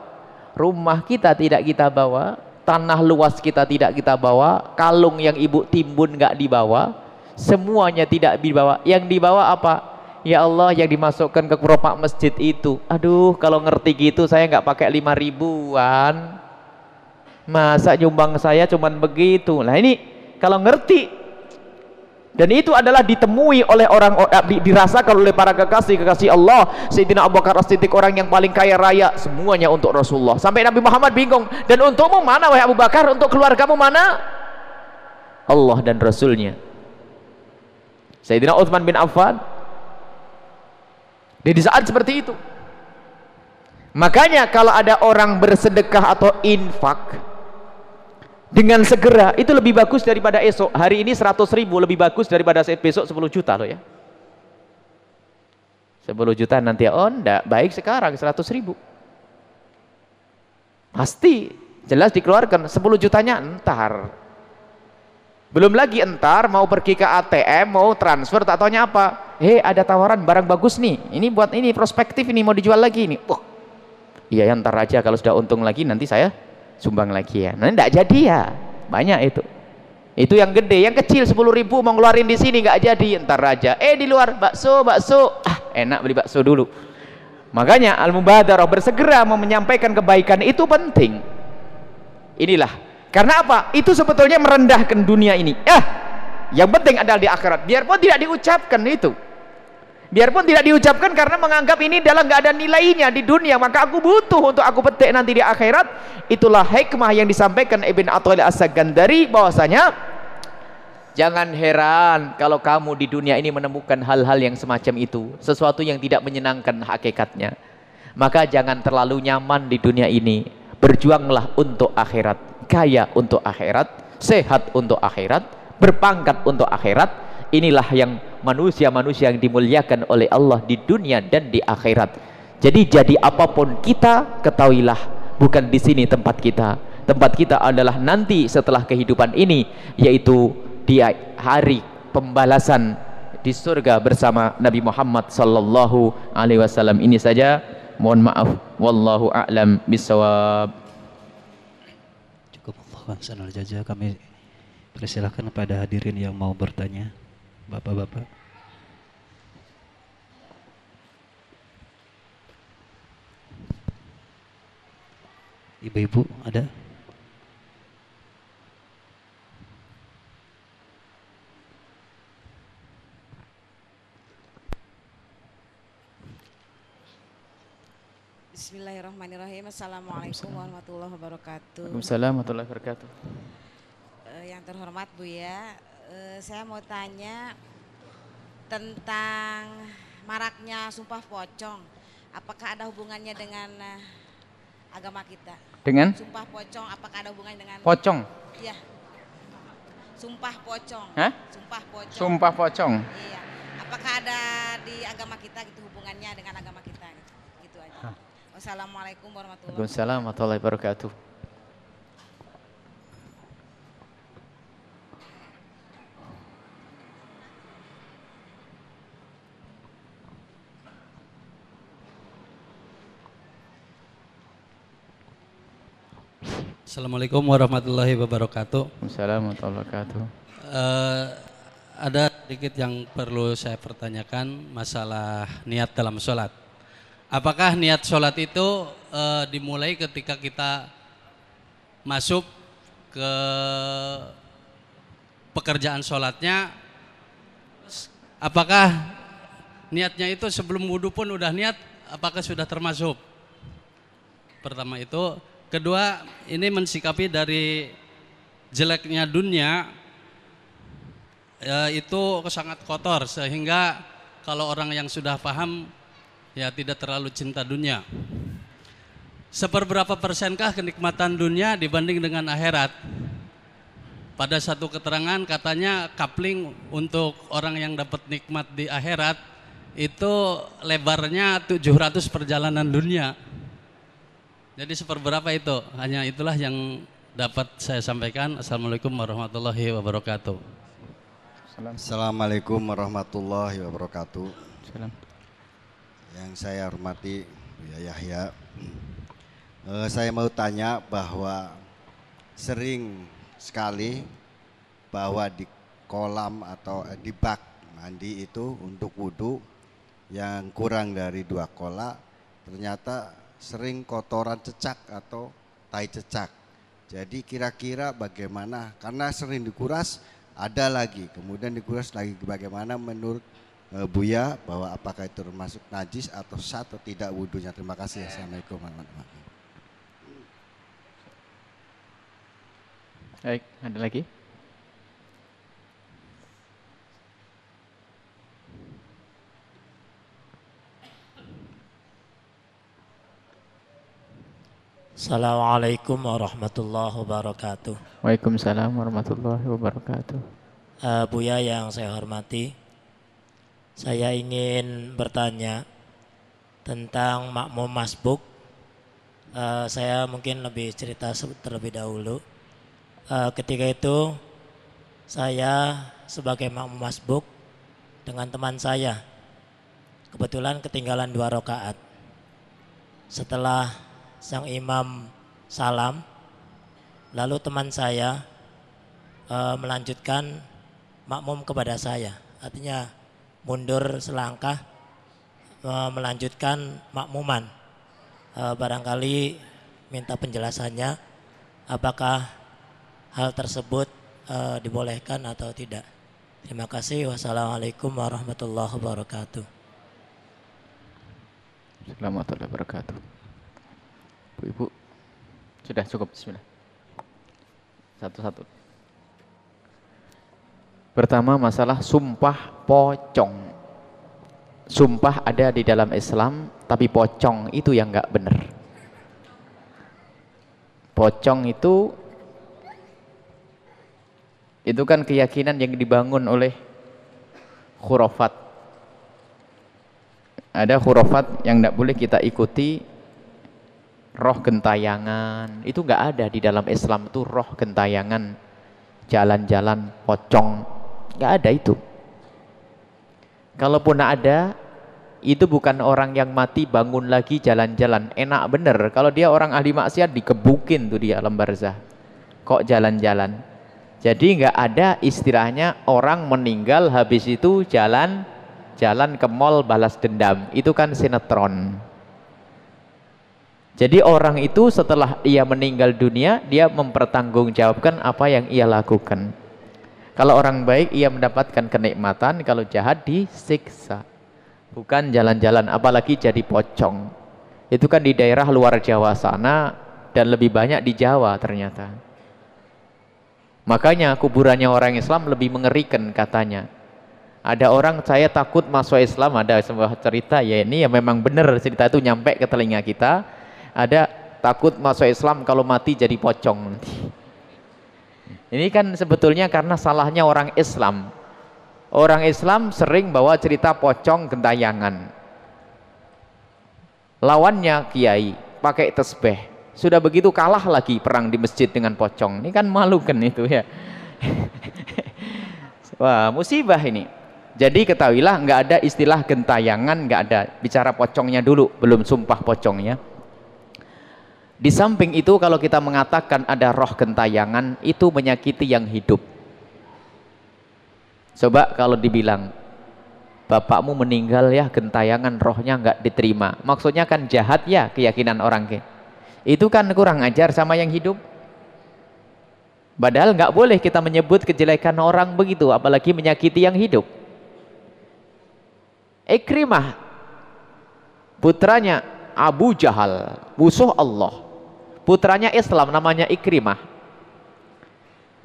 Speaker 1: rumah kita tidak kita bawa tanah luas kita tidak kita bawa kalung yang ibu timbun nggak dibawa semuanya tidak dibawa. Yang dibawa apa? Ya Allah yang dimasukkan ke keropak masjid itu. Aduh kalau ngerti gitu saya nggak pakai lima ribuan. Masa nyumbang saya cuman begitu? Nah ini kalau ngerti. Dan itu adalah ditemui oleh orang dirasakan oleh para kekasih kekasih Allah. Sayyidina Abu Bakar As-Siddiq orang yang paling kaya raya semuanya untuk Rasulullah. Sampai Nabi Muhammad bingung dan untukmu mana wahai Abu Bakar? Untuk keluargamu mana? Allah dan Rasulnya Sayyidina Uthman bin Affan. Di saat seperti itu. Makanya kalau ada orang bersedekah atau infak dengan segera itu lebih bagus daripada esok. Hari ini 100 ribu lebih bagus daripada besok 10 juta loh ya. 10 juta nanti oh enggak baik sekarang 100 ribu. Pasti jelas dikeluarkan 10 jutanya entar. Belum lagi entar mau pergi ke ATM, mau transfer, tak taunya apa. Hei ada tawaran barang bagus nih, ini buat ini prospektif ini mau dijual lagi nih. Wah, iya ya ntar aja kalau sudah untung lagi nanti saya sumbang lagi ya. Nah tidak jadi ya, banyak itu. Itu yang gede, yang kecil 10 ribu mau ngeluarin di sini nggak jadi, entar aja. Eh di luar bakso, bakso, ah enak beli bakso dulu. Makanya al-mubadarah bersegera mau menyampaikan kebaikan itu penting. Inilah karena apa? Itu sebetulnya merendahkan dunia ini. Eh, yang penting adalah di akhirat. Biarpun tidak diucapkan itu. Biarpun tidak diucapkan karena menganggap ini adalah nggak ada nilainya di dunia, maka aku butuh untuk aku petik nanti di akhirat. Itulah hikmah yang disampaikan Ibn Athaillah As-Sagandari bahwasanya jangan heran kalau kamu di dunia ini menemukan hal-hal yang semacam itu, sesuatu yang tidak menyenangkan hakikatnya. Maka jangan terlalu nyaman di dunia ini. Berjuanglah untuk akhirat kaya untuk akhirat, sehat untuk akhirat, berpangkat untuk akhirat. Inilah yang manusia-manusia yang dimuliakan oleh Allah di dunia dan di akhirat. Jadi jadi apa pun kita ketahuilah bukan di sini tempat kita. Tempat kita adalah nanti setelah kehidupan ini yaitu di hari pembalasan di surga bersama Nabi Muhammad sallallahu alaihi wasallam. Ini saja. Mohon maaf. Wallahu a'lam bisawab.
Speaker 2: Sanal Jaja kami persilahkan kepada hadirin yang mau bertanya Bapak-bapak Ibu-ibu ada?
Speaker 3: Bismillahirrahmanirrahim. Assalamualaikum warahmatullahi wabarakatuh.
Speaker 1: Waalaikumsalam warahmatullahi wabarakatuh.
Speaker 3: Uh, yang terhormat Bu ya, uh, saya mau tanya tentang maraknya sumpah pocong. Apakah ada hubungannya dengan uh, agama kita?
Speaker 1: Dengan?
Speaker 3: Sumpah pocong, apakah ada hubungannya dengan?
Speaker 1: Pocong.
Speaker 3: Iya. Sumpah pocong.
Speaker 1: Hah?
Speaker 3: Sumpah pocong.
Speaker 1: Sumpah pocong.
Speaker 3: Iya. Apakah ada di agama kita gitu hubungannya dengan agama kita. Hah. Wassalamualaikum warahmatullahi wabarakatuh.
Speaker 1: Waalaikumsalam warahmatullahi wabarakatuh.
Speaker 2: Assalamualaikum warahmatullahi wabarakatuh.
Speaker 1: Assalamualaikum warahmatullahi wabarakatuh.
Speaker 2: Uh, ada sedikit yang perlu saya pertanyakan masalah niat dalam sholat. Apakah niat sholat itu e, dimulai ketika kita masuk ke pekerjaan sholatnya? Apakah niatnya itu sebelum wudhu pun udah niat? Apakah sudah termasuk? Pertama itu. Kedua, ini mensikapi dari jeleknya dunia e, itu sangat kotor sehingga kalau orang yang sudah paham ya tidak terlalu cinta dunia. Seperberapa persenkah kenikmatan dunia dibanding dengan akhirat? Pada satu keterangan katanya kapling untuk orang yang dapat nikmat di akhirat itu lebarnya 700 perjalanan dunia. Jadi seperberapa itu? Hanya itulah yang dapat saya sampaikan. Assalamualaikum warahmatullahi wabarakatuh.
Speaker 4: Assalamualaikum warahmatullahi wabarakatuh. Yang saya hormati ya Yahya. Uh, saya mau tanya bahwa sering sekali bahwa di kolam atau eh, di bak mandi itu untuk wudhu yang kurang dari dua kola ternyata sering kotoran cecak atau tai cecak. Jadi kira-kira bagaimana karena sering dikuras ada lagi kemudian dikuras lagi bagaimana menurut uh, Buya bahwa apakah itu termasuk najis atau sah atau tidak wudhunya. Terima kasih. Assalamualaikum warahmatullahi wabarakatuh.
Speaker 1: Baik, ada lagi?
Speaker 5: Assalamualaikum warahmatullahi wabarakatuh.
Speaker 1: Waalaikumsalam warahmatullahi wabarakatuh.
Speaker 5: Uh, Buya yang saya hormati, saya ingin bertanya tentang makmum masbuk Uh, saya mungkin lebih cerita terlebih dahulu. Uh, ketika itu saya sebagai makmum masbuk dengan teman saya kebetulan ketinggalan dua rakaat. Setelah sang imam salam, lalu teman saya uh, melanjutkan makmum kepada saya. Artinya mundur selangkah uh, melanjutkan makmuman uh, barangkali minta penjelasannya apakah hal tersebut uh, dibolehkan atau tidak. Terima kasih. Wassalamualaikum warahmatullahi wabarakatuh.
Speaker 1: Selamat wabarakatuh. Bu Ibu, sudah cukup Bismillah. Satu-satu. Pertama masalah sumpah pocong. Sumpah ada di dalam Islam tapi pocong itu yang nggak benar. Pocong itu itu kan keyakinan yang dibangun oleh khurafat. Ada khurafat yang tidak boleh kita ikuti roh gentayangan. Itu nggak ada di dalam Islam itu roh gentayangan jalan-jalan pocong nggak ada itu. Kalaupun ada itu bukan orang yang mati bangun lagi jalan-jalan. Enak bener. Kalau dia orang ahli maksiat dikebukin tuh dia alam barzah kok jalan-jalan? Jadi nggak ada istilahnya orang meninggal habis itu jalan jalan ke mall balas dendam. Itu kan sinetron. Jadi orang itu setelah ia meninggal dunia dia mempertanggungjawabkan apa yang ia lakukan kalau orang baik ia mendapatkan kenikmatan. Kalau jahat disiksa. Bukan jalan-jalan apalagi jadi pocong. Itu kan di daerah luar Jawa sana dan lebih banyak di Jawa ternyata. Makanya kuburannya orang Islam lebih mengerikan katanya. Ada orang saya takut masuk Islam. Ada sebuah cerita ya ini ya memang benar cerita itu nyampe ke telinga kita. Ada takut masuk Islam kalau mati jadi pocong. nanti ini kan sebetulnya karena salahnya orang Islam Orang Islam sering bawa cerita pocong gentayangan. Lawannya kiai pakai tesbeh. Sudah begitu kalah lagi perang di masjid dengan pocong. Ini kan malu kan itu ya. Wah musibah ini. Jadi ketahuilah nggak ada istilah gentayangan, nggak ada. Bicara pocongnya dulu, belum sumpah pocongnya. Di samping itu kalau kita mengatakan ada roh gentayangan, itu menyakiti yang hidup. Coba kalau dibilang bapakmu meninggal ya gentayangan rohnya nggak diterima. Maksudnya kan jahat ya keyakinan orang ke. Itu kan kurang ajar sama yang hidup. Padahal nggak boleh kita menyebut kejelekan orang begitu, apalagi menyakiti yang hidup. Ikrimah putranya Abu Jahal, musuh Allah. Putranya Islam namanya Ikrimah.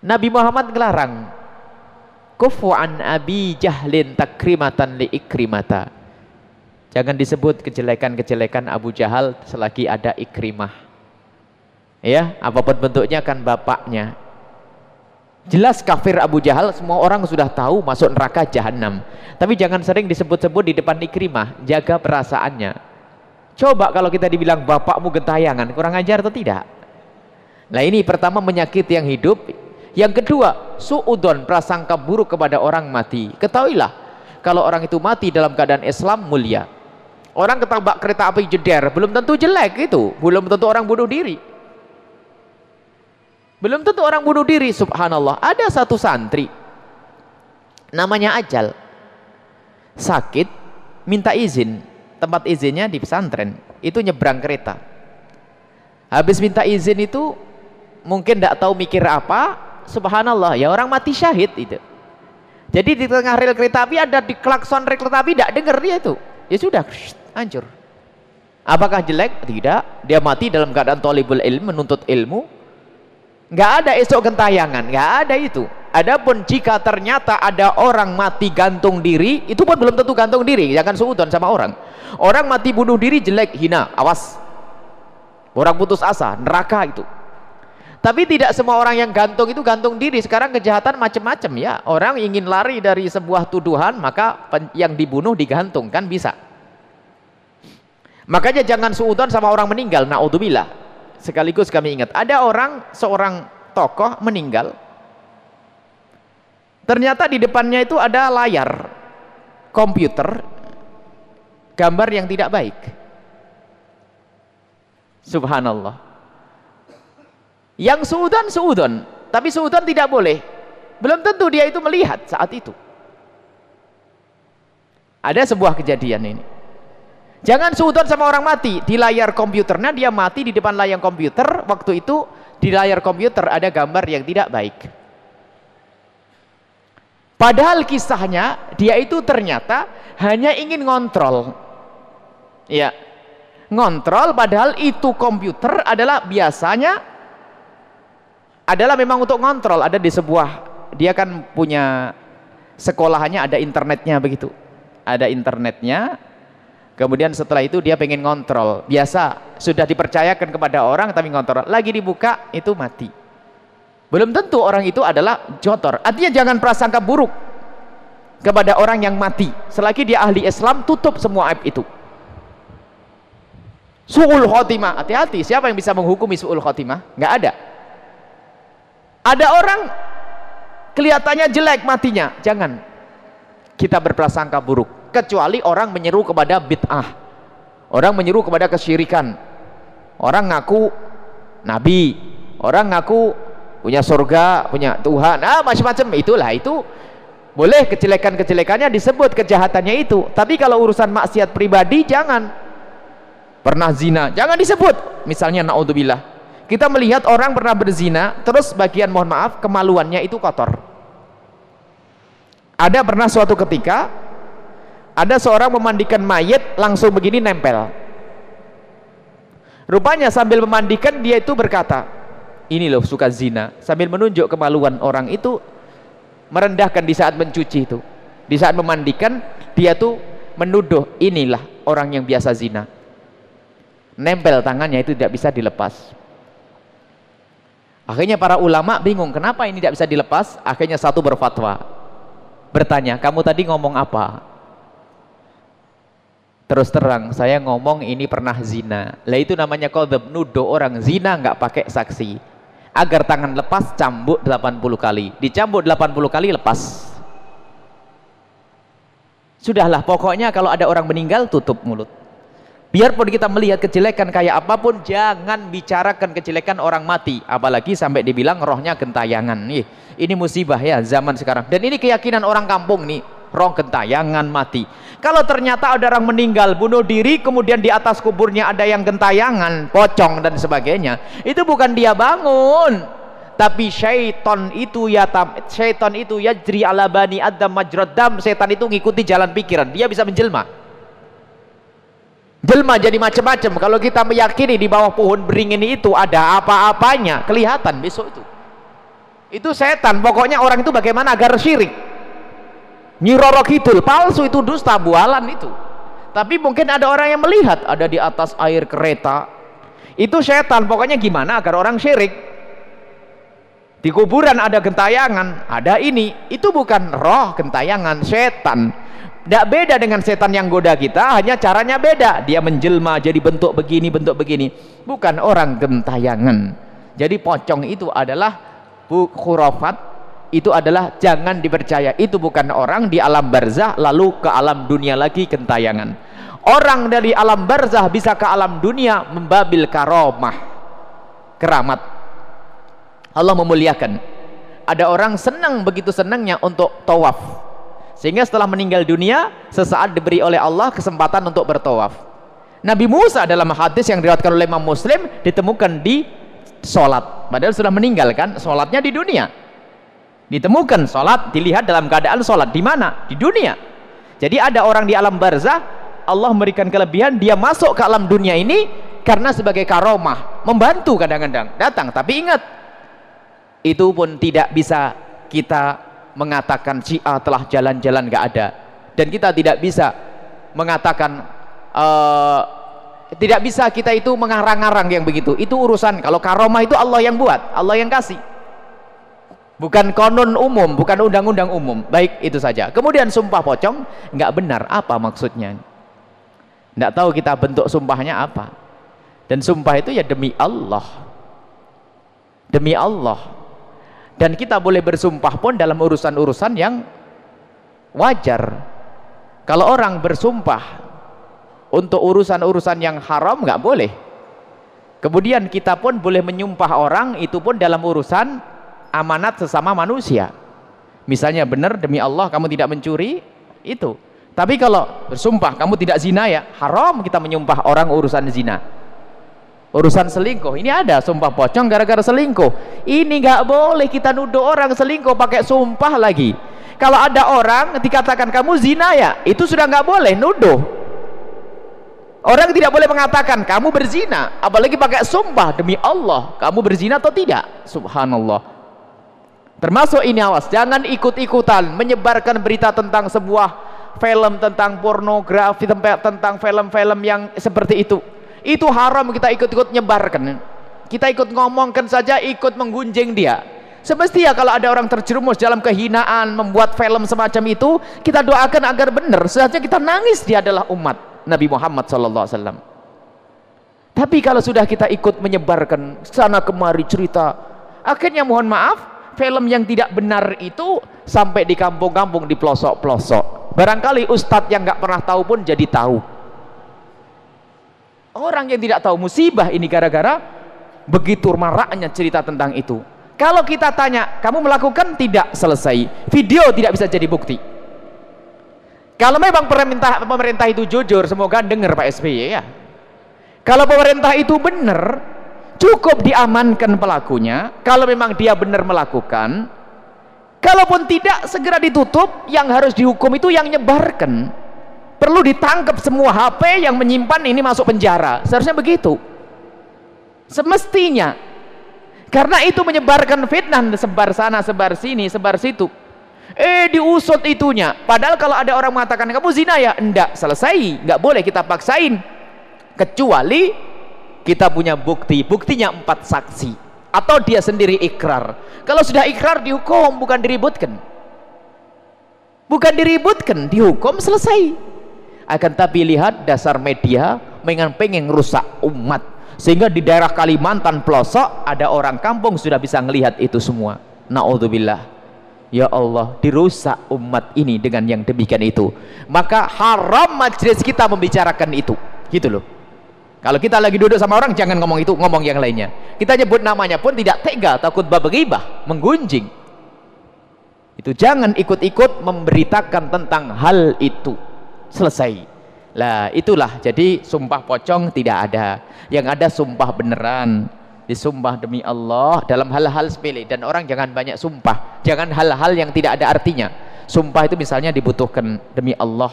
Speaker 1: Nabi Muhammad ngelarang kufu an abi jahlin takrimatan li ikrimata. Jangan disebut kejelekan-kejelekan Abu Jahal selagi ada ikrimah. Ya apa pun bentuknya kan bapaknya. Jelas kafir Abu Jahal semua orang sudah tahu masuk neraka jahanam tapi jangan sering disebut-sebut di depan ikrimah jaga perasaannya coba kalau kita dibilang bapakmu gentayangan kurang ajar atau tidak nah ini pertama menyakiti yang hidup yang kedua, suudon prasangka buruk kepada orang mati. Ketahuilah, kalau orang itu mati dalam keadaan Islam mulia. Orang ketabrak kereta api jeder, belum tentu jelek itu, belum tentu orang bunuh diri. Belum tentu orang bunuh diri, subhanallah. Ada satu santri, namanya Ajal, sakit, minta izin, tempat izinnya di pesantren, itu nyebrang kereta. Habis minta izin itu, mungkin tidak tahu mikir apa, subhanallah ya orang mati syahid itu. Jadi di tengah rel kereta api ada di klakson rel kereta api tidak dengar dia itu. Ya sudah hancur. Apakah jelek? tidak. Dia mati dalam keadaan tolibul ilmu menuntut ilmu. Nggak ada esok gentayangan nggak ada itu adapun jika ternyata ada orang mati gantung diri itu pun belum tentu gantung diri jangan suudon sama orang orang mati bunuh diri jelek hina awas orang putus asa neraka itu tapi tidak semua orang yang gantung itu gantung diri. Sekarang kejahatan macam-macam ya. Orang ingin lari dari sebuah tuduhan, maka yang dibunuh digantung kan bisa. makanya jangan suudon sama orang meninggal naudzubillah sekaligus kami ingat ada orang seorang tokoh meninggal ternyata di depannya itu ada layar komputer gambar yang tidak baik. Subhanallah. Yang suudon suudon tapi suudon tidak boleh. Belum tentu dia itu melihat saat itu. Ada sebuah kejadian ini. Jangan suudon sama orang mati. Di layar komputernya dia mati di depan layar komputer. Waktu itu di layar komputer ada gambar yang tidak baik padahal kisahnya dia itu ternyata hanya ingin ngontrol. Ya ngontrol padahal itu komputer adalah biasanya adalah memang untuk ngontrol. Ada di sebuah dia kan punya sekolahannya ada internetnya begitu. Ada internetnya kemudian setelah itu dia pengen ngontrol. Biasa sudah dipercayakan kepada orang tapi ngontrol. Lagi dibuka itu mati belum tentu orang itu adalah jotor artinya jangan prasangka buruk kepada orang yang mati selagi dia ahli Islam tutup semua aib itu su'ul khotimah hati-hati siapa yang bisa menghukumi su'ul khotimah nggak ada ada orang kelihatannya jelek matinya. Jangan kita berprasangka buruk. Kecuali orang menyeru kepada bid'ah. Orang menyeru kepada kesyirikan. Orang ngaku nabi. Orang ngaku punya surga, punya Tuhan. Ah, macam-macam itulah itu. Boleh kejelekan-kejelekannya disebut kejahatannya itu. Tapi kalau urusan maksiat pribadi jangan. Pernah zina, jangan disebut. Misalnya naudzubillah kita melihat orang pernah berzina terus bagian mohon maaf kemaluannya itu kotor ada pernah suatu ketika ada seorang memandikan mayat langsung begini nempel rupanya sambil memandikan dia itu berkata ini loh suka zina sambil menunjuk kemaluan orang itu merendahkan di saat mencuci itu di saat memandikan dia tuh menuduh inilah orang yang biasa zina nempel tangannya itu tidak bisa dilepas Akhirnya para ulama bingung, kenapa ini tidak bisa dilepas? Akhirnya satu berfatwa. Bertanya, kamu tadi ngomong apa? Terus terang, saya ngomong ini pernah zina. Lah itu namanya kodab, nuduh orang zina nggak pakai saksi. Agar tangan lepas, cambuk 80 kali. Dicambuk 80 kali, lepas. Sudahlah, pokoknya kalau ada orang meninggal, tutup mulut. Biarpun kita melihat kejelekan kayak apa pun, jangan bicarakan kejelekan orang mati. Apalagi sampai dibilang rohnya gentayangan. Ini musibah ya zaman sekarang. Dan ini keyakinan orang kampung nih, roh gentayangan mati. Kalau ternyata ada orang meninggal, bunuh diri, kemudian di atas kuburnya ada yang gentayangan, pocong dan sebagainya. Itu bukan dia bangun. Tapi syaiton itu ya tam, syaiton itu ya jri ala bani adam majrodam. Setan itu ngikuti jalan pikiran. Dia bisa menjelma jelma jadi macam-macam kalau kita meyakini di bawah pohon beringin itu ada apa-apanya kelihatan besok itu itu setan pokoknya orang itu bagaimana agar syirik nyiroro kidul palsu itu dusta bualan itu tapi mungkin ada orang yang melihat ada di atas air kereta itu setan pokoknya gimana agar orang syirik di kuburan ada gentayangan ada ini itu bukan roh gentayangan setan tidak beda dengan setan yang goda kita, hanya caranya beda. Dia menjelma jadi bentuk begini, bentuk begini. Bukan orang gentayangan. Jadi pocong itu adalah khurafat, itu adalah jangan dipercaya. Itu bukan orang di alam barzah lalu ke alam dunia lagi gentayangan. Orang dari alam barzah bisa ke alam dunia membabil karomah. Keramat. Allah memuliakan. Ada orang senang begitu senangnya untuk tawaf sehingga setelah meninggal dunia sesaat diberi oleh Allah kesempatan untuk bertawaf Nabi Musa dalam hadis yang diriwayatkan oleh Imam Muslim ditemukan di sholat padahal sudah meninggal kan sholatnya di dunia ditemukan sholat dilihat dalam keadaan sholat di mana? di dunia. Jadi ada orang di alam barzah Allah memberikan kelebihan dia masuk ke alam dunia ini karena sebagai karomah membantu kadang-kadang. Datang tapi ingat itu pun tidak bisa kita mengatakan Syiah telah jalan-jalan gak ada. Dan kita tidak bisa mengatakan uh, tidak bisa kita itu mengarang-arang yang begitu. Itu urusan. Kalau karomah itu Allah yang buat Allah yang kasih bukan konon umum bukan undang-undang umum baik itu saja kemudian sumpah pocong nggak benar apa maksudnya Tidak tahu kita bentuk sumpahnya apa. Dan sumpah itu ya demi Allah. Demi Allah. Dan kita boleh bersumpah pun dalam urusan-urusan yang wajar. Kalau orang bersumpah untuk urusan-urusan yang haram nggak boleh. Kemudian kita pun boleh menyumpah orang itu pun dalam urusan amanat sesama manusia. Misalnya benar demi Allah kamu tidak mencuri, itu tapi kalau bersumpah kamu tidak zina ya, haram kita menyumpah orang urusan zina. Urusan selingkuh, ini ada sumpah pocong gara-gara selingkuh. Ini nggak boleh kita nuduh orang selingkuh pakai sumpah lagi. Kalau ada orang dikatakan kamu zina ya, itu sudah nggak boleh nuduh. Orang tidak boleh mengatakan kamu berzina, apalagi pakai sumpah demi Allah, kamu berzina atau tidak? Subhanallah. Termasuk ini awas, jangan ikut-ikutan menyebarkan berita tentang sebuah film tentang pornografi tentang film-film yang seperti itu. Itu haram kita ikut-ikut nyebarkan. Kita ikut ngomongkan saja ikut menggunjing dia. Semestinya kalau ada orang terjerumus dalam kehinaan membuat film semacam itu kita doakan agar benar. Seharusnya kita nangis dia adalah umat Nabi Muhammad SAW tapi kalau sudah kita ikut menyebarkan sana kemari cerita. Akhirnya mohon maaf film yang tidak benar itu sampai di kampung-kampung di pelosok-pelosok. Barangkali ustadz yang nggak pernah tahu pun jadi tahu. Orang yang tidak tahu musibah ini gara-gara begitu maraknya cerita tentang itu. Kalau kita tanya kamu melakukan? Tidak selesai. Video tidak bisa jadi bukti. Kalau memang pemerintah pemerintah itu jujur semoga dengar Pak SBY ya. Kalau pemerintah itu benar cukup diamankan pelakunya kalau memang dia benar melakukan kalaupun tidak segera ditutup yang harus dihukum itu yang nyebarkan. Perlu ditangkap semua HP yang menyimpan ini masuk penjara. Seharusnya begitu. Semestinya. Karena itu menyebarkan fitnah sebar sana sebar sini sebar situ. Eh diusut itunya. Padahal kalau ada orang mengatakan kamu zina ya? Enggak selesai. Enggak boleh kita paksain. Kecuali kita punya bukti. Buktinya empat saksi. Atau dia sendiri ikrar. Kalau sudah ikrar dihukum. Bukan diributkan. Bukan diributkan. Dihukum selesai. Akan tapi lihat dasar media pengen pengen rusak umat. Sehingga di daerah Kalimantan pelosok ada orang kampung sudah bisa melihat itu semua. Naudzubillah. Ya Allah dirusak umat ini dengan yang demikian itu. Maka haram majlis kita membicarakan itu. Gitu loh kalau kita lagi duduk sama orang jangan ngomong itu, ngomong yang lainnya. Kita nyebut namanya pun tidak tega, takut babagibah, menggunjing. Itu jangan ikut-ikut memberitakan tentang hal itu. Selesai. Lah, itulah jadi sumpah pocong tidak ada. Yang ada sumpah beneran. Disumpah demi Allah dalam hal-hal sepele dan orang jangan banyak sumpah. Jangan hal-hal yang tidak ada artinya. Sumpah itu misalnya dibutuhkan demi Allah.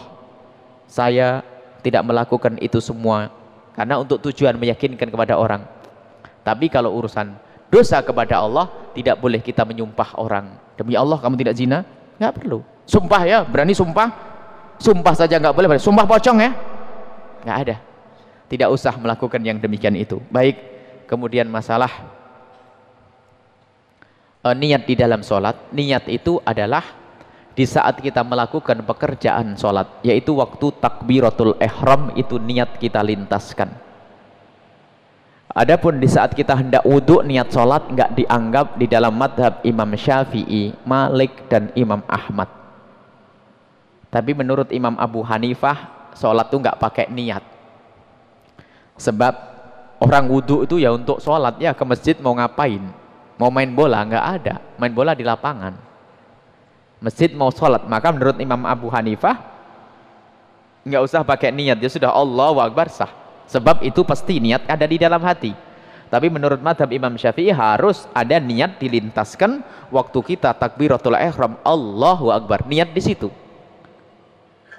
Speaker 1: Saya tidak melakukan itu semua karena untuk tujuan meyakinkan kepada orang. Tapi kalau urusan dosa kepada Allah tidak boleh kita menyumpah orang. Demi Allah kamu tidak zina? Nggak perlu. Sumpah ya? Berani sumpah? Sumpah saja nggak boleh. Sumpah pocong ya? Nggak ada. Tidak usah melakukan yang demikian itu. Baik kemudian masalah e, niat di dalam sholat. Niat itu adalah di saat kita melakukan pekerjaan sholat yaitu waktu takbiratul ihram itu niat kita lintaskan. Adapun di saat kita hendak wudhu niat sholat nggak dianggap di dalam madhab Imam Syafi'i, Malik dan Imam Ahmad. Tapi menurut Imam Abu Hanifah sholat itu nggak pakai niat. Sebab orang wudhu itu ya untuk sholat ya ke masjid mau ngapain? Mau main bola nggak ada main bola di lapangan masjid mau sholat maka menurut Imam Abu Hanifah nggak usah pakai niat dia sudah Allah Akbar sah. Sebab itu pasti niat ada di dalam hati. Tapi menurut madhab Imam Syafi'i harus ada niat dilintaskan waktu kita takbiratul ihram Allahu Akbar niat di situ.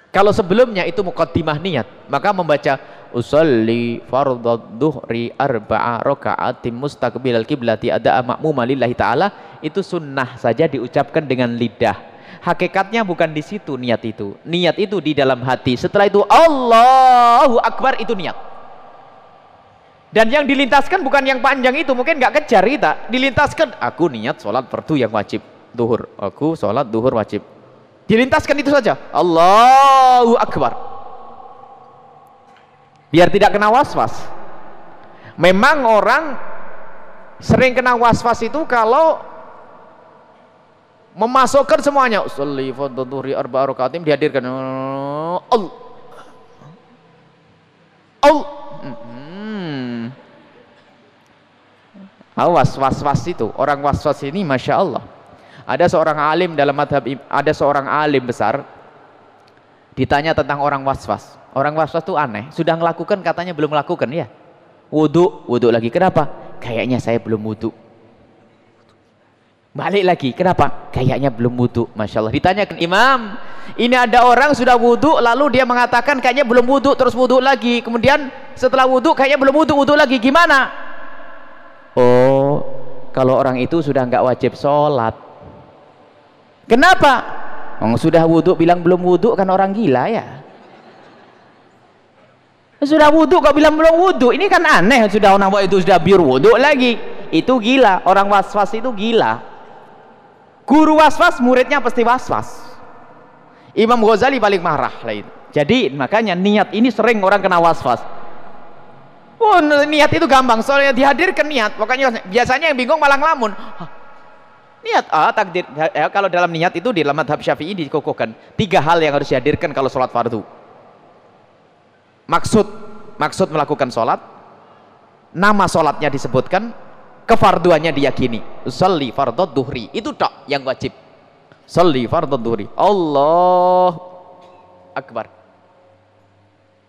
Speaker 1: Kalau sebelumnya itu muqaddimah niat maka membaca usolli fardad duhri arba'a raka'atim mustaqbilal kiblati ada ma'muma lillahi ta'ala itu sunnah saja diucapkan dengan lidah hakikatnya bukan di situ niat itu. Niat itu di dalam hati. Setelah itu Allahu Akbar itu niat. Dan yang dilintaskan bukan yang panjang itu. Mungkin nggak kejar kita. Dilintaskan aku niat sholat fardu yang wajib. Duhur. Aku sholat duhur wajib. Dilintaskan itu saja. Allahu Akbar. Biar tidak kena was-was. Memang orang sering kena was-was itu kalau memasukkan semuanya. Fadhuri arba rakaatim dihadirkan. Allah Allah hmm. awas was-was itu. Orang was-was ini Masya Allah. Ada seorang alim dalam madhab ada seorang alim besar ditanya tentang orang was-was. Orang was-was itu aneh. Sudah melakukan katanya belum melakukan ya? Wudhu wudhu lagi. Kenapa? Kayaknya saya belum wudhu balik lagi. Kenapa? Kayaknya belum wudhu Masya Allah. Ditanyakan imam ini ada orang sudah wudhu lalu dia mengatakan kayaknya belum wudhu terus wudhu lagi. Kemudian setelah wudhu kayaknya belum wudhu wudhu lagi. Gimana? Oh kalau orang itu sudah nggak wajib sholat. Kenapa? Oh, sudah wudhu bilang belum wudhu kan orang gila ya. Sudah wudhu kok bilang belum wudhu? Ini kan aneh sudah orang itu sudah biar wudhu lagi. Itu gila orang was-was itu gila guru was-was muridnya pasti was-was. Imam Ghazali paling marah lah itu. Jadi makanya niat ini sering orang kena was-was. Oh, niat itu gampang soalnya dihadirkan niat pokoknya biasanya yang bingung malah ngelamun. Niat? Ah takdir. Ya, kalau dalam niat itu di dalam madhab syafi'i dikukuhkan tiga hal yang harus dihadirkan kalau sholat fardu. Maksud maksud melakukan sholat nama sholatnya disebutkan kefarduannya diyakini. Salli fardhu duhri. Itu tak yang wajib. Salli fardhu duhri. Allah akbar.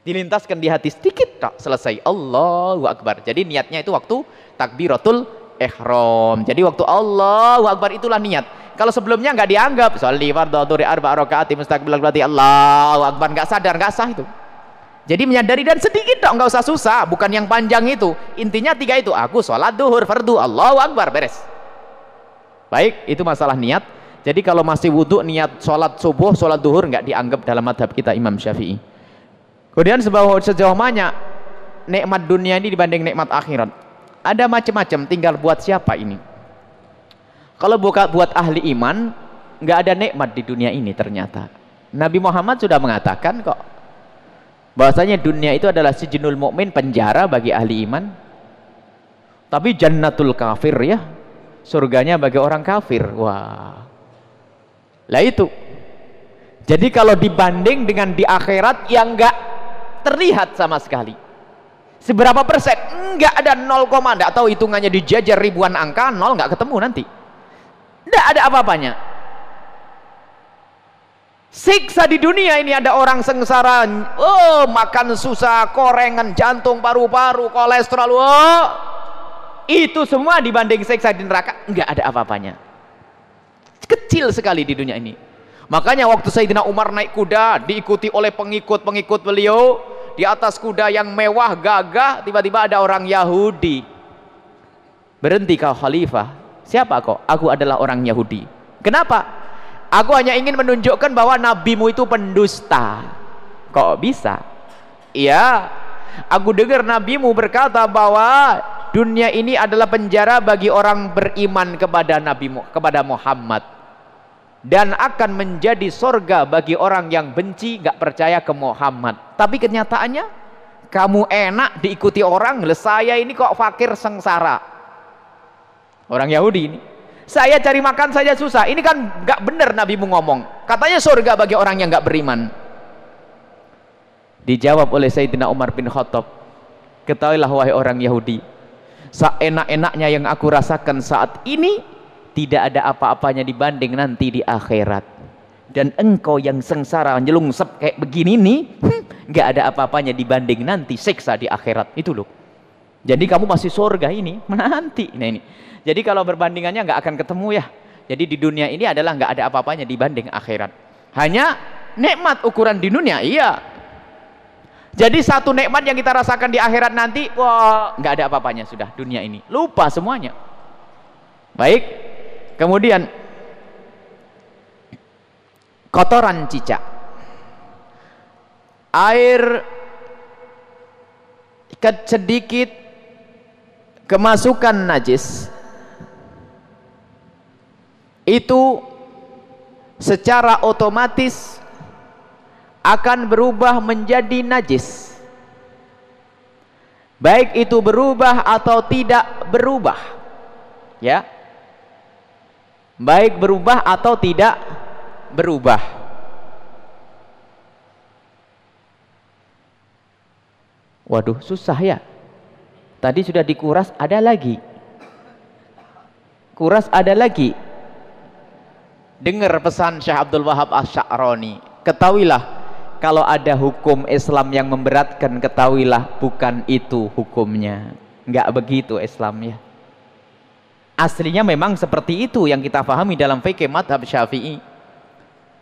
Speaker 1: Dilintaskan di hati sedikit tak selesai. Allahu akbar. Jadi niatnya itu waktu takbiratul ihram. Jadi waktu Allahu akbar itulah niat. Kalau sebelumnya nggak dianggap salli fardhu duhri arba rakaat mustaqbil berarti Allahu akbar. Nggak sadar nggak sah itu jadi menyadari dan sedikit dong, nggak usah susah, bukan yang panjang itu. Intinya tiga itu, aku sholat duhur, fardu, Allahu Akbar, beres. Baik, itu masalah niat. Jadi kalau masih wudhu niat sholat subuh, sholat duhur nggak dianggap dalam madhab kita Imam Syafi'i. Kemudian sejauh, sejauh mana nikmat dunia ini dibanding nikmat akhirat? Ada macam-macam, tinggal buat siapa ini. Kalau buka buat ahli iman, nggak ada nikmat di dunia ini ternyata. Nabi Muhammad sudah mengatakan kok bahwasanya dunia itu adalah sejinul mukmin penjara bagi ahli iman. Tapi jannatul kafir ya surganya bagi orang kafir. Wah. Lah itu. Jadi kalau dibanding dengan di akhirat yang enggak terlihat sama sekali. Seberapa persen? Enggak ada 0, enggak tahu hitungannya dijajar ribuan angka nol enggak ketemu nanti. Enggak ada apa-apanya Siksa di dunia ini ada orang sengsara, oh makan susah, korengan, jantung, paru-paru, kolesterol, oh. Itu semua dibanding siksa di neraka. Enggak ada apa-apanya. Kecil sekali di dunia ini. Makanya waktu Sayyidina Umar naik kuda diikuti oleh pengikut-pengikut beliau di atas kuda yang mewah gagah tiba-tiba ada orang Yahudi. Berhenti kau khalifah. Siapa kok aku adalah orang Yahudi. Kenapa Aku hanya ingin menunjukkan bahwa nabimu itu pendusta. Kok bisa? Iya. Aku dengar nabimu berkata bahwa dunia ini adalah penjara bagi orang beriman kepada Nabi kepada Muhammad dan akan menjadi sorga bagi orang yang benci gak percaya ke Muhammad tapi kenyataannya kamu enak diikuti orang saya ini kok fakir sengsara orang Yahudi ini saya cari makan saja susah. Ini kan gak benar Nabi mu ngomong. Katanya surga bagi orang yang gak beriman. Dijawab oleh Sayyidina Umar bin Khattab. Ketahuilah wahai orang Yahudi seenak-enaknya yang aku rasakan saat ini tidak ada apa-apanya dibanding nanti di akhirat. Dan engkau yang sengsara nyelungsep kayak begini nih hmm, gak ada apa-apanya dibanding nanti siksa di akhirat. Itu loh. Jadi kamu masih surga ini menanti. Nah ini jadi kalau berbandingannya nggak akan ketemu ya. Jadi di dunia ini adalah nggak ada apa-apanya dibanding akhirat. Hanya nikmat ukuran di dunia, iya. Jadi satu nikmat yang kita rasakan di akhirat nanti, wah nggak ada apa-apanya sudah dunia ini. Lupa semuanya. Baik. Kemudian kotoran cicak. Air sedikit kemasukan najis itu secara otomatis akan berubah menjadi najis. Baik itu berubah atau tidak berubah ya. Baik berubah atau tidak berubah. Waduh susah ya. Tadi sudah dikuras ada lagi. Kuras ada lagi dengar pesan Syekh Abdul Wahab Asy'arani ketahuilah kalau ada hukum Islam yang memberatkan ketahuilah bukan itu hukumnya. Enggak begitu Islam ya. Aslinya memang seperti itu yang kita pahami dalam fikih madhab syafi'i.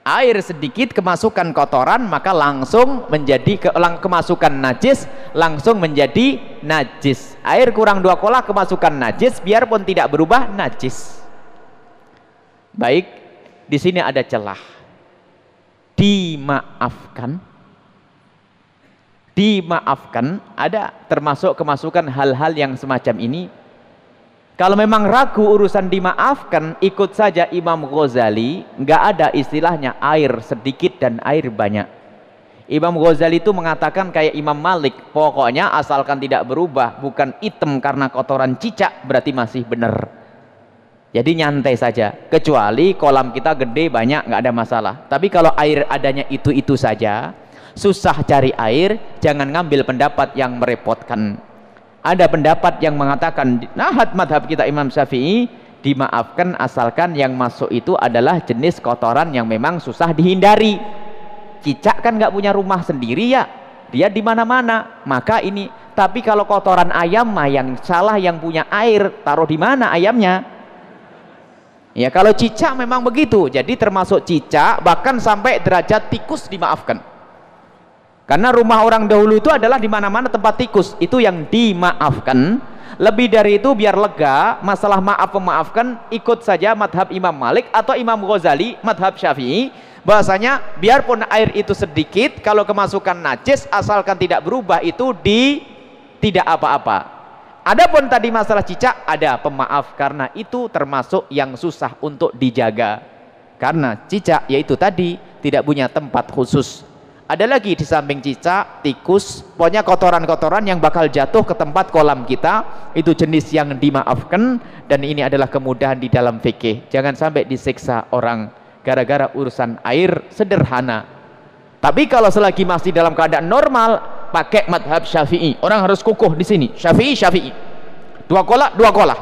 Speaker 1: Air sedikit kemasukan kotoran maka langsung menjadi ke, lang, kemasukan najis langsung menjadi najis. Air kurang dua kolah kemasukan najis biarpun tidak berubah najis. Baik di sini ada celah. Dimaafkan. Dimaafkan. Ada termasuk kemasukan hal-hal yang semacam ini. Kalau memang ragu urusan dimaafkan, ikut saja Imam Ghazali, nggak ada istilahnya air sedikit dan air banyak. Imam Ghazali itu mengatakan kayak Imam Malik, pokoknya asalkan tidak berubah, bukan hitam karena kotoran cicak, berarti masih benar. Jadi nyantai saja, kecuali kolam kita gede banyak, nggak ada masalah. Tapi kalau air adanya itu-itu saja, susah cari air, jangan ngambil pendapat yang merepotkan. Ada pendapat yang mengatakan nahat madhab kita Imam Syafi'i dimaafkan asalkan yang masuk itu adalah jenis kotoran yang memang susah dihindari. Cicak kan nggak punya rumah sendiri ya. Dia di mana-mana. Maka ini tapi kalau kotoran ayam mah yang salah yang punya air taruh di mana ayamnya ya kalau cicak memang begitu jadi termasuk cicak bahkan sampai derajat tikus dimaafkan karena rumah orang dahulu itu adalah di mana-mana tempat tikus. Itu yang dimaafkan. Lebih dari itu biar lega, masalah maaf memaafkan ikut saja madhab Imam Malik atau Imam Ghazali, madhab Syafi'i. Bahasanya biarpun air itu sedikit, kalau kemasukan najis asalkan tidak berubah itu di tidak apa-apa. Adapun tadi masalah cicak ada pemaaf karena itu termasuk yang susah untuk dijaga. Karena cicak yaitu tadi tidak punya tempat khusus ada lagi di samping cicak, tikus, pokoknya kotoran-kotoran yang bakal jatuh ke tempat kolam kita, itu jenis yang dimaafkan dan ini adalah kemudahan di dalam fikih. Jangan sampai disiksa orang gara-gara urusan air sederhana. Tapi kalau selagi masih dalam keadaan normal, pakai madhab syafi'i. Orang harus kukuh di sini. Syafi'i, syafi'i. Dua kolah, dua kolah.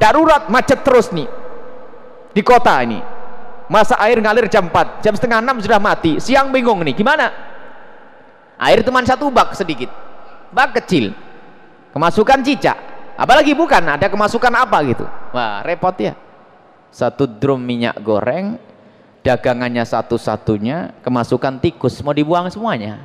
Speaker 1: Darurat macet terus nih. Di kota ini masa air ngalir jam 4 jam setengah 6 sudah mati siang bingung nih gimana air cuma satu bak sedikit bak kecil kemasukan cicak apalagi bukan ada kemasukan apa gitu wah repot ya satu drum minyak goreng dagangannya satu-satunya kemasukan tikus mau dibuang semuanya.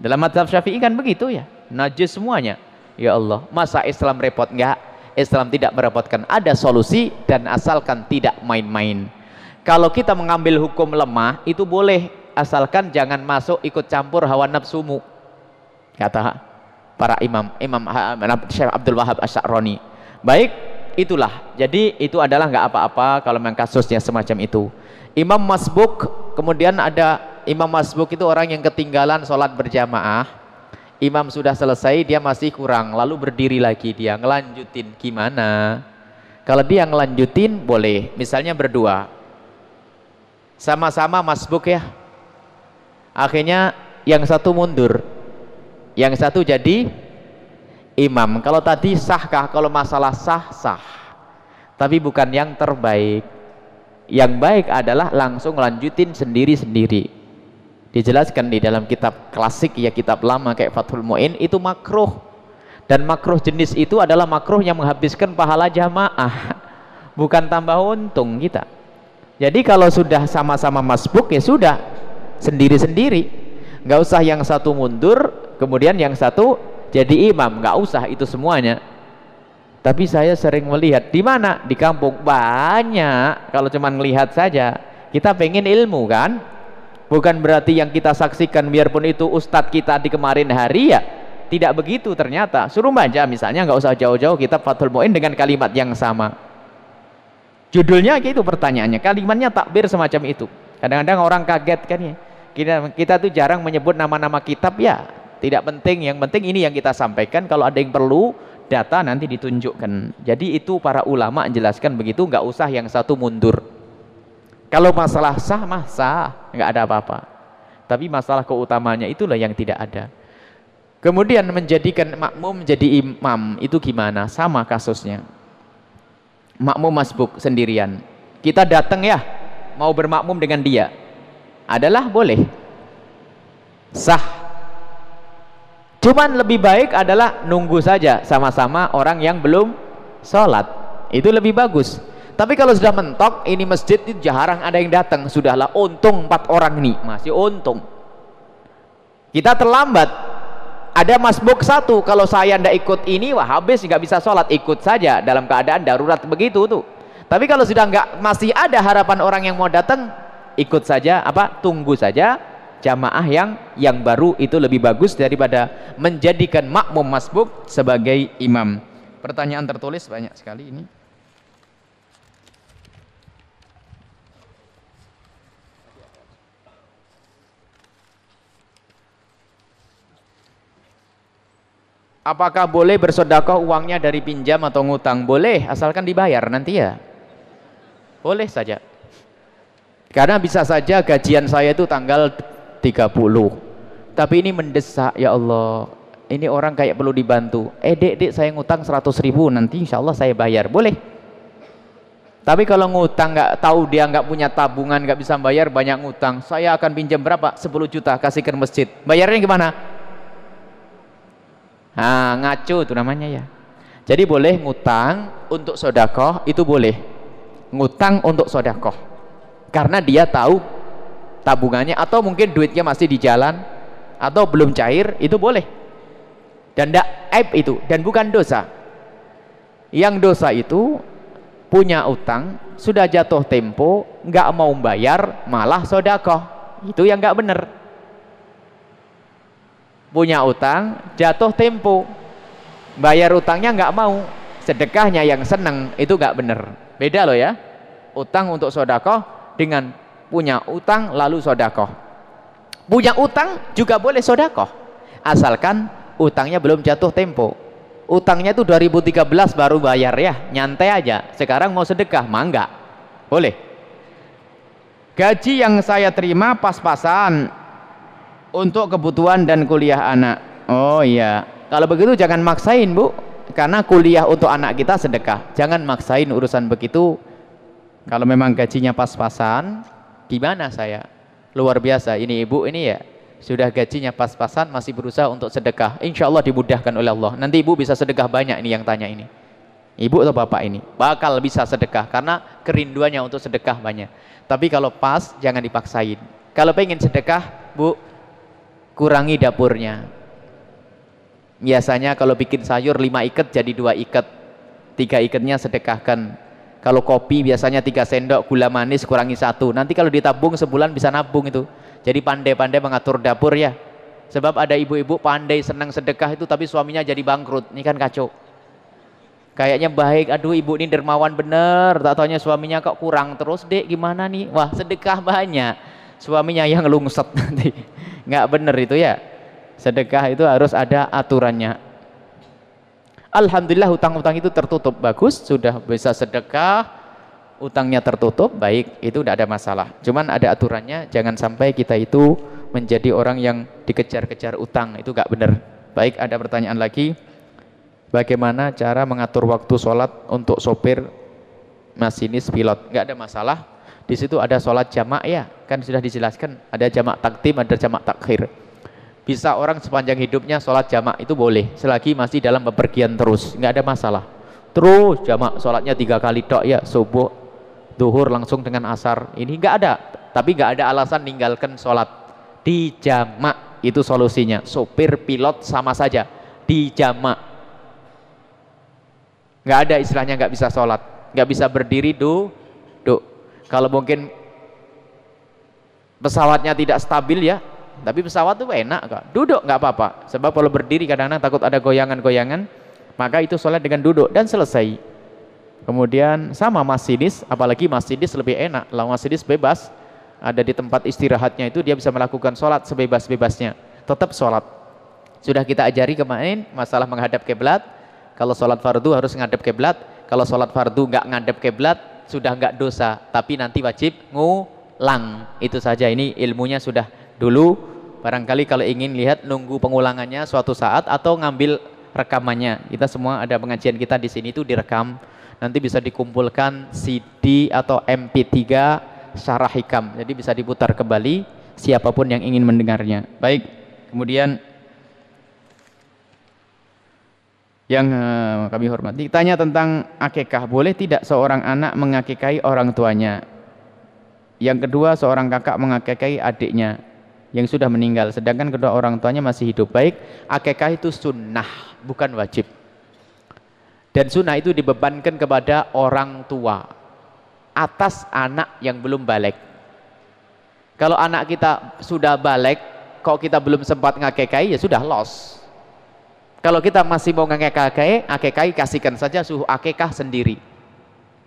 Speaker 1: Dalam madhab syafi'i kan begitu ya najis semuanya. Ya Allah masa Islam repot enggak Islam tidak merepotkan. Ada solusi dan asalkan tidak main-main. Kalau kita mengambil hukum lemah itu boleh. Asalkan jangan masuk ikut campur hawa nafsumu. Kata para imam imam Syekh Abdul Wahab Asy'arani baik itulah. Jadi itu adalah nggak apa-apa kalau memang kasusnya semacam itu imam masbuk kemudian ada imam masbuk itu orang yang ketinggalan sholat berjamaah. Imam sudah selesai dia masih kurang lalu berdiri lagi dia ngelanjutin gimana? Kalau dia ngelanjutin boleh misalnya berdua. Sama-sama masbuk ya. Akhirnya yang satu mundur yang satu jadi imam. Kalau tadi sahkah kalau masalah sah sah. Tapi bukan yang terbaik yang baik adalah langsung lanjutin sendiri-sendiri dijelaskan di dalam kitab klasik ya kitab lama kayak Fathul Mu'in itu makruh dan makruh jenis itu adalah makruh yang menghabiskan pahala jamaah bukan tambah untung kita jadi kalau sudah sama-sama masbuk ya sudah sendiri-sendiri. Nggak usah yang satu mundur, kemudian yang satu jadi imam. Nggak usah itu semuanya. Tapi saya sering melihat di mana di kampung banyak. Kalau cuma melihat saja, kita pengen ilmu kan? Bukan berarti yang kita saksikan biarpun itu ustadz kita di kemarin hari ya tidak begitu ternyata. Suruh baca misalnya nggak usah jauh-jauh kitab Fathul Mu'in dengan kalimat yang sama Judulnya gitu pertanyaannya, kalimatnya takbir semacam itu. Kadang-kadang orang kaget kan ya. Kita kita tuh jarang menyebut nama-nama kitab ya. tidak penting yang penting ini yang kita sampaikan kalau ada yang perlu data nanti ditunjukkan. Jadi itu para ulama menjelaskan begitu nggak usah yang satu mundur. Kalau masalah sah mah sah nggak ada apa-apa. Tapi masalah keutamanya itulah yang tidak ada. Kemudian menjadikan makmum menjadi imam itu gimana? Sama kasusnya. Makmum masbuk sendirian. Kita datang ya mau bermakmum dengan dia. Adalah boleh. Sah Cuman lebih baik adalah nunggu saja sama-sama orang yang belum sholat. Itu lebih bagus. Tapi kalau sudah mentok, ini masjid itu jarang ada yang datang. Sudahlah untung empat orang nih, masih untung. Kita terlambat. Ada masbuk satu, kalau saya ndak ikut ini, wah habis nggak bisa sholat. Ikut saja dalam keadaan darurat begitu tuh. Tapi kalau sudah nggak masih ada harapan orang yang mau datang, ikut saja apa? Tunggu saja jamaah yang yang baru itu lebih bagus daripada menjadikan makmum masbuk sebagai imam. Pertanyaan tertulis banyak sekali ini. Apakah boleh bersodakoh uangnya dari pinjam atau ngutang? Boleh, asalkan dibayar nanti ya. Boleh saja. Karena bisa saja gajian saya itu tanggal 30 tapi ini mendesak ya Allah. Ini orang kayak perlu dibantu. Eh dek dek saya ngutang 100 ribu. Nanti insya Allah saya bayar. Boleh? Tapi kalau ngutang nggak tahu dia nggak punya tabungan nggak bisa bayar banyak ngutang. Saya akan pinjam berapa? 10 juta. Kasihkan masjid. Bayarnya gimana? Nah ngaco itu namanya ya. Jadi boleh ngutang untuk sodakoh itu boleh. Ngutang untuk sodakoh. Karena dia tahu tabungannya atau mungkin duitnya masih di jalan atau belum cair itu boleh. Dan tidak aib itu dan bukan dosa. Yang dosa itu punya utang sudah jatuh tempo nggak mau bayar malah sodakoh. Itu yang nggak benar punya utang jatuh tempo. Bayar utangnya nggak mau. Sedekahnya yang seneng itu nggak benar beda loh ya. Utang untuk sodakoh dengan punya utang lalu sodakoh. Punya utang juga boleh sodakoh. Asalkan utangnya belum jatuh tempo. Utangnya itu 2013 baru bayar ya nyantai aja. Sekarang mau sedekah mangga boleh. Gaji yang saya terima pas-pasan untuk kebutuhan dan kuliah anak. Oh iya. Kalau begitu jangan maksain bu. Karena kuliah untuk anak kita sedekah. Jangan maksain urusan begitu. Kalau memang gajinya pas-pasan gimana saya? Luar biasa. Ini ibu ini ya sudah gajinya pas-pasan masih berusaha untuk sedekah. Insya Allah dimudahkan oleh Allah. Nanti ibu bisa sedekah banyak ini yang tanya ini. Ibu atau bapak ini? Bakal bisa sedekah karena kerinduannya untuk sedekah banyak. Tapi kalau pas jangan dipaksain. Kalau pengen sedekah bu kurangi dapurnya. Biasanya kalau bikin sayur lima ikat jadi dua ikat. Tiga ikatnya sedekahkan kalau kopi biasanya tiga sendok gula manis kurangi satu. Nanti kalau ditabung sebulan bisa nabung itu. Jadi pandai-pandai mengatur dapur ya. Sebab ada ibu-ibu pandai senang sedekah itu tapi suaminya jadi bangkrut. Ini kan kacau. Kayaknya baik. Aduh ibu ini dermawan bener. Tak taunya suaminya kok kurang terus dek. Gimana nih? Wah sedekah banyak. Suaminya yang lungset nanti. Nggak bener itu ya. Sedekah itu harus ada aturannya Alhamdulillah hutang-hutang itu tertutup. Bagus sudah bisa sedekah utangnya tertutup baik itu tidak ada masalah. Cuman ada aturannya jangan sampai kita itu menjadi orang yang dikejar-kejar utang itu gak benar. Baik ada pertanyaan lagi? Bagaimana cara mengatur waktu sholat untuk sopir masinis pilot? Gak ada masalah. Di situ ada sholat jamak ya. Kan sudah dijelaskan ada jamak taktim ada jamak takhir bisa orang sepanjang hidupnya sholat jamak itu boleh. Selagi masih dalam bepergian terus nggak ada masalah. Terus jamak sholatnya tiga kali dok ya subuh duhur langsung dengan asar. Ini nggak ada tapi nggak ada alasan ninggalkan sholat. Di jamak itu solusinya. Sopir pilot sama saja. Di jamak. Nggak ada istilahnya nggak bisa sholat. Nggak bisa berdiri du du. Kalau mungkin pesawatnya tidak stabil ya tapi pesawat tuh enak kok duduk nggak apa-apa. Sebab kalau berdiri kadang-kadang takut ada goyangan-goyangan maka itu sholat dengan duduk dan selesai. Kemudian sama masinis apalagi masinis lebih enak. Lah masinis bebas ada di tempat istirahatnya itu dia bisa melakukan sholat sebebas-bebasnya. Tetap sholat. Sudah kita ajari kemarin masalah menghadap kiblat. Kalau sholat fardu harus menghadap kiblat. Kalau sholat fardu nggak ngadep kiblat sudah nggak dosa, tapi nanti wajib ngulang. Itu saja ini ilmunya sudah dulu. Barangkali kalau ingin lihat nunggu pengulangannya suatu saat atau ngambil rekamannya. Kita semua ada pengajian kita di sini itu direkam. Nanti bisa dikumpulkan CD atau MP3 syarah hikam. Jadi bisa diputar kembali siapa pun yang ingin mendengarnya. Baik. Kemudian yang uh, kami hormati tanya tentang akikah boleh tidak seorang anak mengakikai orang tuanya yang kedua seorang kakak mengakikai adiknya yang sudah meninggal sedangkan kedua orang tuanya masih hidup baik akikah itu sunnah bukan wajib dan sunnah itu dibebankan kepada orang tua atas anak yang belum balik kalau anak kita sudah balik kok kita belum sempat ngakekai ya sudah loss kalau kita masih mau ngakekai, akekai kasihkan saja suhu akekah sendiri.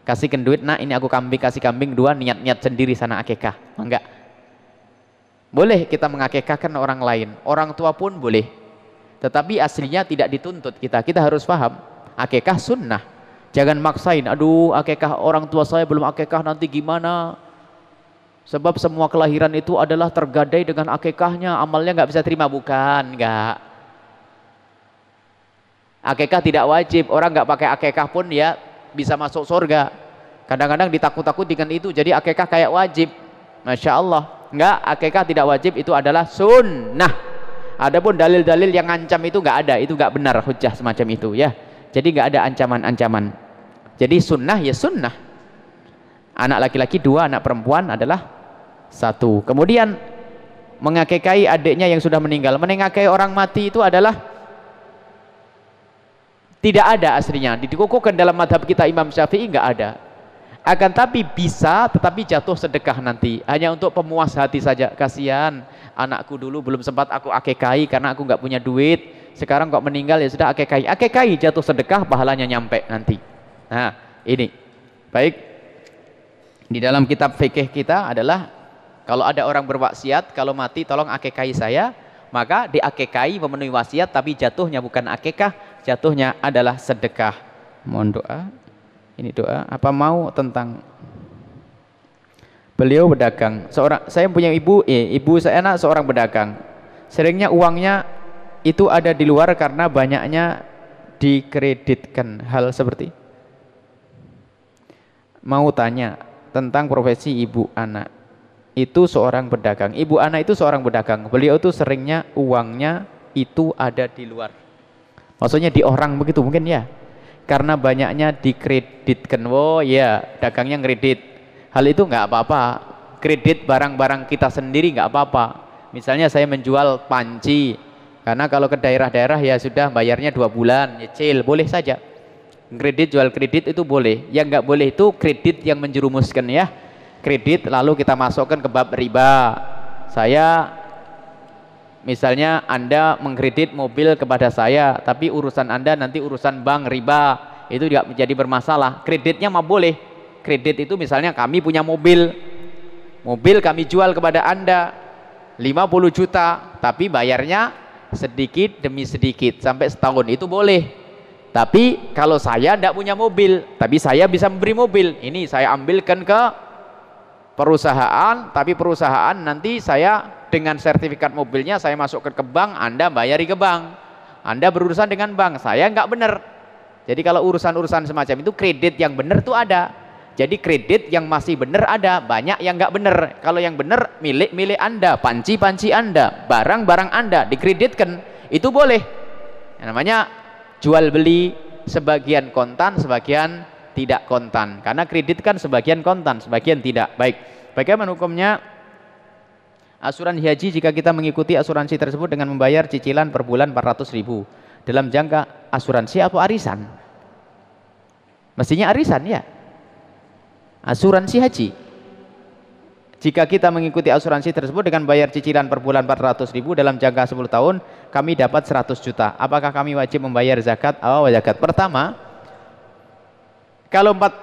Speaker 1: Kasihkan duit, nah ini aku kambing, kasih kambing dua, niat-niat sendiri sana akekah. Enggak. Boleh kita mengakekahkan orang lain. Orang tua pun boleh. Tetapi aslinya tidak dituntut kita. Kita harus paham. Akekah sunnah. Jangan maksain, aduh akekah orang tua saya belum akekah nanti gimana. Sebab semua kelahiran itu adalah tergadai dengan akekahnya. Amalnya nggak bisa terima. Bukan, enggak Akekah tidak wajib, orang nggak pakai akekah pun ya bisa masuk surga. Kadang-kadang ditakut-takut dengan itu, jadi akekah kayak wajib. Masya Allah, nggak akekah tidak wajib itu adalah sunnah. Adapun dalil-dalil yang ngancam itu nggak ada, itu nggak benar hujah semacam itu ya. Jadi nggak ada ancaman-ancaman. Jadi sunnah ya sunnah. Anak laki-laki dua, anak perempuan adalah satu. Kemudian mengakekai adiknya yang sudah meninggal. Menengakai orang mati itu adalah tidak ada aslinya. Dikukuhkan dalam madhab kita Imam Syafi'i enggak ada. Akan tapi bisa tetapi jatuh sedekah nanti. Hanya untuk pemuas hati saja. Kasihan anakku dulu belum sempat aku akekai karena aku enggak punya duit. Sekarang kok meninggal ya sudah akekai. Akekai jatuh sedekah pahalanya nyampe nanti. Nah ini. Baik. Di dalam kitab fikih kita adalah kalau ada orang berwaksiat kalau mati tolong akekai saya maka diakekai memenuhi wasiat tapi jatuhnya bukan akekah jatuhnya adalah sedekah mohon doa ini doa apa mau tentang beliau berdagang seorang saya punya ibu eh, ibu saya anak seorang berdagang seringnya uangnya itu ada di luar karena banyaknya dikreditkan hal seperti mau tanya tentang profesi ibu anak itu seorang pedagang. Ibu anak itu seorang pedagang. Beliau itu seringnya uangnya itu ada di luar. Maksudnya di orang begitu mungkin ya. Karena banyaknya dikreditkan. Oh ya, dagangnya kredit. Hal itu nggak apa-apa. Kredit barang-barang kita sendiri nggak apa-apa. Misalnya saya menjual panci. Karena kalau ke daerah-daerah ya sudah bayarnya dua bulan, nyicil, boleh saja. Kredit jual kredit itu boleh. Yang nggak boleh itu kredit yang menjerumuskan ya kredit lalu kita masukkan ke bab riba saya misalnya anda mengkredit mobil kepada saya tapi urusan anda nanti urusan bank riba itu tidak menjadi bermasalah. Kreditnya mah boleh. Kredit itu misalnya kami punya mobil. Mobil kami jual kepada anda 50 juta tapi bayarnya sedikit demi sedikit sampai setahun itu boleh. Tapi kalau saya tidak punya mobil tapi saya bisa memberi mobil ini saya ambilkan ke perusahaan tapi perusahaan nanti saya dengan sertifikat mobilnya saya masukkan ke bank Anda bayari ke bank. Anda berurusan dengan bank saya nggak benar jadi kalau urusan-urusan semacam itu kredit yang benar tuh ada. Jadi kredit yang masih benar ada banyak yang nggak benar kalau yang benar milik-milik Anda panci-panci Anda barang-barang Anda dikreditkan itu boleh. Yang namanya jual beli sebagian kontan sebagian tidak kontan. Karena kredit kan sebagian kontan sebagian tidak. Baik bagaimana hukumnya asuransi haji jika kita mengikuti asuransi tersebut dengan membayar cicilan per bulan 400 ribu. Dalam jangka asuransi atau arisan? Mestinya arisan ya. Asuransi haji. Jika kita mengikuti asuransi tersebut dengan bayar cicilan per bulan 400 ribu dalam jangka 10 tahun kami dapat 100 juta. Apakah kami wajib membayar zakat? Oh zakat? Pertama kalau empat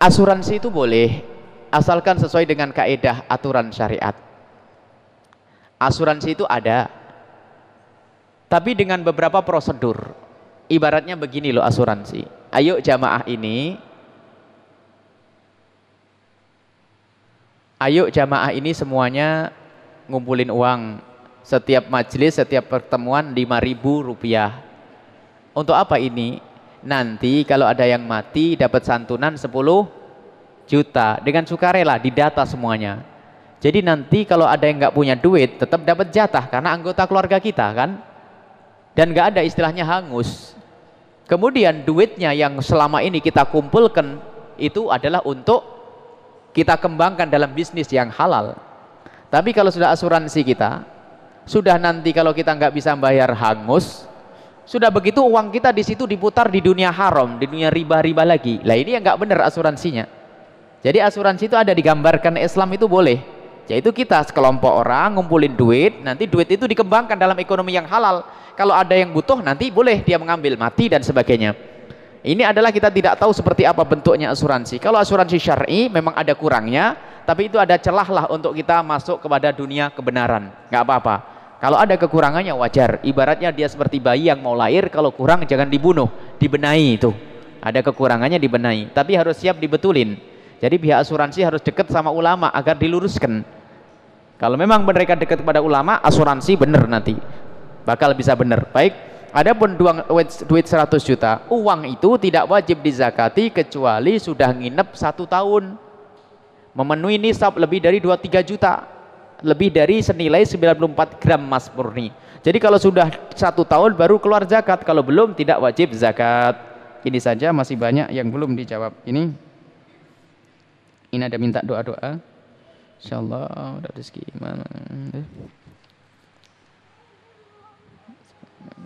Speaker 1: asuransi itu boleh asalkan sesuai dengan kaedah aturan syariat. Asuransi itu ada Tapi dengan beberapa prosedur. Ibaratnya begini loh asuransi. Ayo jamaah ini Ayo jamaah ini semuanya ngumpulin uang setiap majelis, setiap pertemuan 5000 rupiah. Untuk apa ini? Nanti kalau ada yang mati dapat santunan 10 juta dengan sukarela didata semuanya. Jadi nanti kalau ada yang nggak punya duit tetap dapat jatah karena anggota keluarga kita kan. Dan nggak ada istilahnya hangus. Kemudian duitnya yang selama ini kita kumpulkan itu adalah untuk kita kembangkan dalam bisnis yang halal. Tapi kalau sudah asuransi kita, sudah nanti kalau kita nggak bisa bayar hangus, sudah begitu uang kita di situ diputar di dunia haram, di dunia riba-riba lagi. Lah ini yang nggak benar asuransinya. Jadi asuransi itu ada digambarkan Islam itu boleh. Yaitu kita sekelompok orang ngumpulin duit, nanti duit itu dikembangkan dalam ekonomi yang halal. Kalau ada yang butuh nanti boleh dia mengambil mati dan sebagainya. Ini adalah kita tidak tahu seperti apa bentuknya asuransi. Kalau asuransi syar'i memang ada kurangnya, tapi itu ada celah lah untuk kita masuk kepada dunia kebenaran. Nggak apa-apa. Kalau ada kekurangannya wajar. Ibaratnya dia seperti bayi yang mau lahir, kalau kurang jangan dibunuh, dibenahi itu. Ada kekurangannya dibenahi, tapi harus siap dibetulin. Jadi pihak asuransi harus dekat sama ulama agar diluruskan. Kalau memang mereka dekat kepada ulama, asuransi benar nanti. Bakal bisa benar. Baik. Adapun duit, duit 100 juta, uang itu tidak wajib dizakati kecuali sudah nginep satu tahun. Memenuhi nisab lebih dari 2-3 juta. Lebih dari senilai 94 gram emas murni. Jadi kalau sudah satu tahun baru keluar zakat. Kalau belum tidak wajib zakat. Ini saja masih banyak yang belum dijawab. Ini ini ada minta doa-doa. Insyaallah ada rezeki mana.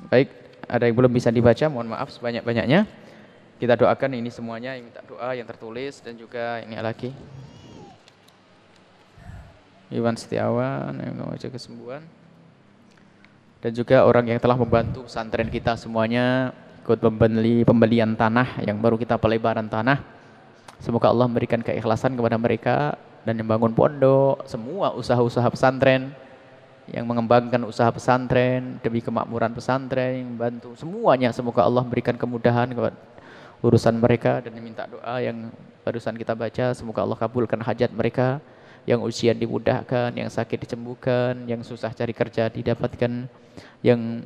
Speaker 1: Baik, ada yang belum bisa dibaca, mohon maaf sebanyak-banyaknya. Kita doakan ini semuanya yang minta doa yang tertulis dan juga ini lagi. Iwan Setiawan yang membaca kesembuhan. Dan juga orang yang telah membantu pesantren kita semuanya ikut membeli pembelian tanah yang baru kita pelebaran tanah. Semoga Allah memberikan keikhlasan kepada mereka dan yang bangun pondok, semua usaha-usaha pesantren yang mengembangkan usaha pesantren demi kemakmuran pesantren yang membantu semuanya. Semoga Allah memberikan kemudahan kepada urusan mereka dan minta doa yang barusan kita baca. Semoga Allah kabulkan hajat mereka yang ujian dimudahkan yang sakit disembuhkan yang susah cari kerja didapatkan yang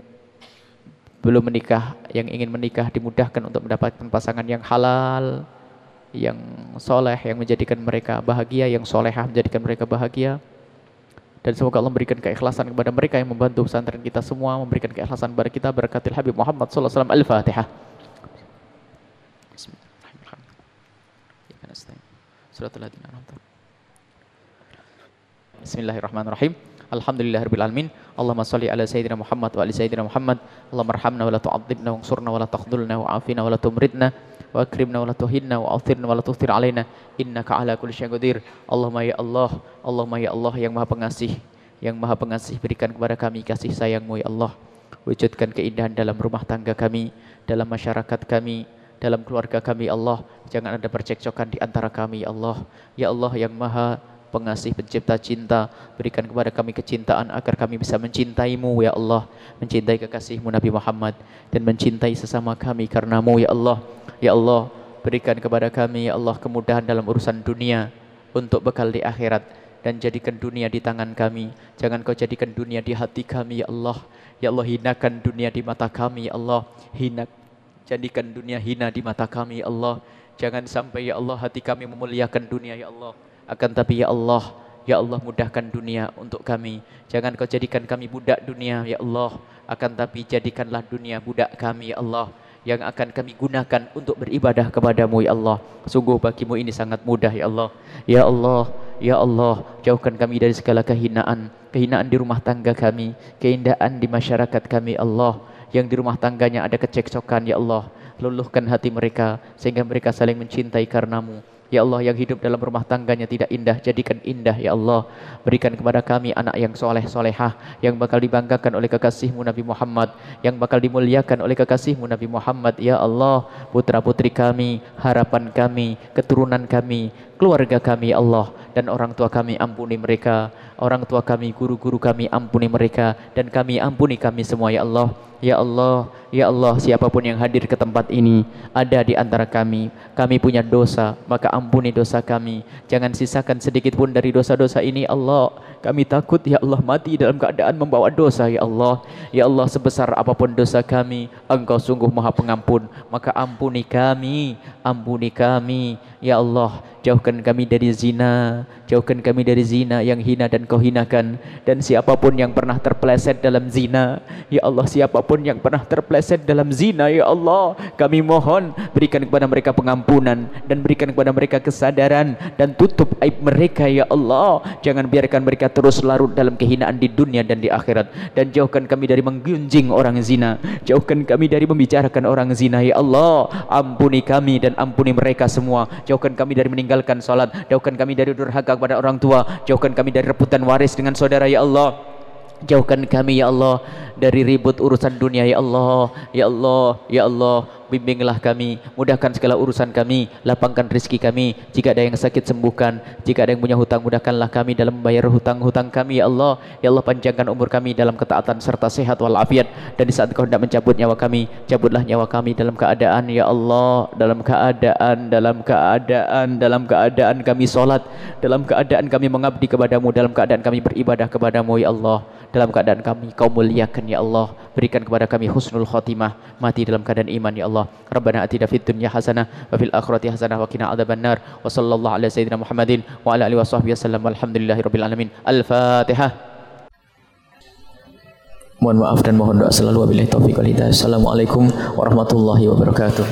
Speaker 1: belum menikah yang ingin menikah dimudahkan untuk mendapatkan pasangan yang halal yang soleh yang menjadikan mereka bahagia yang solehah menjadikan mereka bahagia dan semoga Allah memberikan keikhlasan kepada mereka yang membantu pesantren kita semua, memberikan keikhlasan kepada kita berkatil Habib Muhammad sallallahu alaihi wasallam. Al-Fatihah. Bismillahirrahmanirrahim. Alhamdulillahirabbil alamin. Allahumma shalli ala sayyidina Muhammad wa ali sayyidina Muhammad. Allahumma arhamna wa la tu'adzibna wa ansurna wa la wa afina wa la tumridna wa akrimna wa la tuhinna wa athirna wa la tuhtir alaina innaka ala kulli syai'in qadir. Allahumma ya Allah Allahumma ya Allah yang maha pengasih yang maha pengasih berikan kepada kami kasih sayangmu ya Allah. Wujudkan keindahan dalam rumah tangga kami dalam masyarakat kami dalam keluarga kami ya Allah. Jangan ada percekcokan di antara kami ya Allah. Ya Allah yang maha pengasih pencipta cinta berikan kepada kami kecintaan agar kami bisa mencintaimu ya Allah. Mencintai kekasihmu Nabi Muhammad dan mencintai sesama kami karenamu ya Allah. Ya Allah berikan kepada kami ya Allah kemudahan dalam urusan dunia untuk bekal di akhirat. Dan jadikan dunia di tangan kami. Jangan kau jadikan dunia di hati kami ya Allah. Ya Allah hinakan dunia di mata kami ya Allah. Hina jadikan dunia hina di mata kami ya Allah. Jangan sampai ya Allah hati kami memuliakan dunia ya Allah akan tapi ya Allah, ya Allah mudahkan dunia untuk kami. Jangan kau jadikan kami budak dunia ya Allah. Akan tapi jadikanlah dunia budak kami ya Allah yang akan kami gunakan untuk beribadah kepadamu ya Allah. Sungguh bagimu ini sangat mudah ya Allah. Ya Allah, ya Allah, jauhkan kami dari segala kehinaan, kehinaan di rumah tangga kami, keindahan di masyarakat kami ya Allah. Yang di rumah tangganya ada kecekcokan ya Allah. Luluhkan hati mereka sehingga mereka saling mencintai karenamu. Ya Allah yang hidup dalam rumah tangganya tidak indah, jadikan indah Ya Allah. Berikan kepada kami anak yang soleh solehah, yang bakal dibanggakan oleh kekasihmu Nabi Muhammad, yang bakal dimuliakan oleh kekasihmu Nabi Muhammad. Ya Allah, putra putri kami, harapan kami, keturunan kami, keluarga kami Allah dan orang tua kami ampuni mereka orang tua kami guru-guru kami ampuni mereka dan kami ampuni kami semua ya Allah Ya Allah, Ya Allah, siapa pun yang hadir ke tempat ini ada di antara kami. Kami punya dosa, maka ampuni dosa kami. Jangan sisakan sedikit pun dari dosa-dosa ini, Allah. Kami takut, Ya Allah, mati dalam keadaan membawa dosa, Ya Allah. Ya Allah, sebesar apa pun dosa kami, Engkau sungguh maha pengampun. Maka ampuni kami, ampuni kami. Ya Allah, jauhkan kami dari zina, jauhkan kami dari zina yang hina dan kau hinakan. Dan siapa pun yang pernah terpeleset dalam zina, Ya Allah, siapa pun yang pernah terpleset dalam zina ya Allah kami mohon berikan kepada mereka pengampunan dan berikan kepada mereka kesadaran dan tutup aib mereka ya Allah. Jangan biarkan mereka terus larut dalam kehinaan di dunia dan di akhirat. Dan jauhkan kami dari menggunjing orang zina. Jauhkan kami dari membicarakan orang zina ya Allah. Ampuni kami dan ampuni mereka semua jauhkan kami dari meninggalkan salat. Jauhkan kami dari durhaka kepada orang tua. Jauhkan kami dari rebutan waris dengan saudara ya Allah. Jauhkan kami ya Allah dari ribut urusan dunia ya Allah. Ya Allah, ya Allah, bimbinglah kami, mudahkan segala urusan kami, lapangkan rezeki kami. Jika ada yang sakit sembuhkan, jika ada yang punya hutang mudahkanlah kami dalam membayar hutang-hutang kami ya Allah. Ya Allah panjangkan umur kami dalam ketaatan serta sehat walafiat dan di saat Kau hendak mencabut nyawa kami, cabutlah nyawa kami dalam keadaan ya Allah, dalam keadaan dalam keadaan dalam keadaan kami solat, dalam keadaan kami mengabdi kepadamu, dalam keadaan kami beribadah kepadamu ya Allah dalam keadaan kami kau muliakan ya Allah berikan kepada kami husnul khotimah mati dalam keadaan iman ya Allah. Rabbana atina fid dunya hasanah wa fil akhirati hasanah wa qina adzabannar wa sallallahu ala sayyidina Muhammadin wa ala alihi wasallam alamin. Al-fatihah. Mohon maaf dan mohon doa selalu. Wabillahi taufiq wal hidayah. Assalamualaikum warahmatullahi wabarakatuh.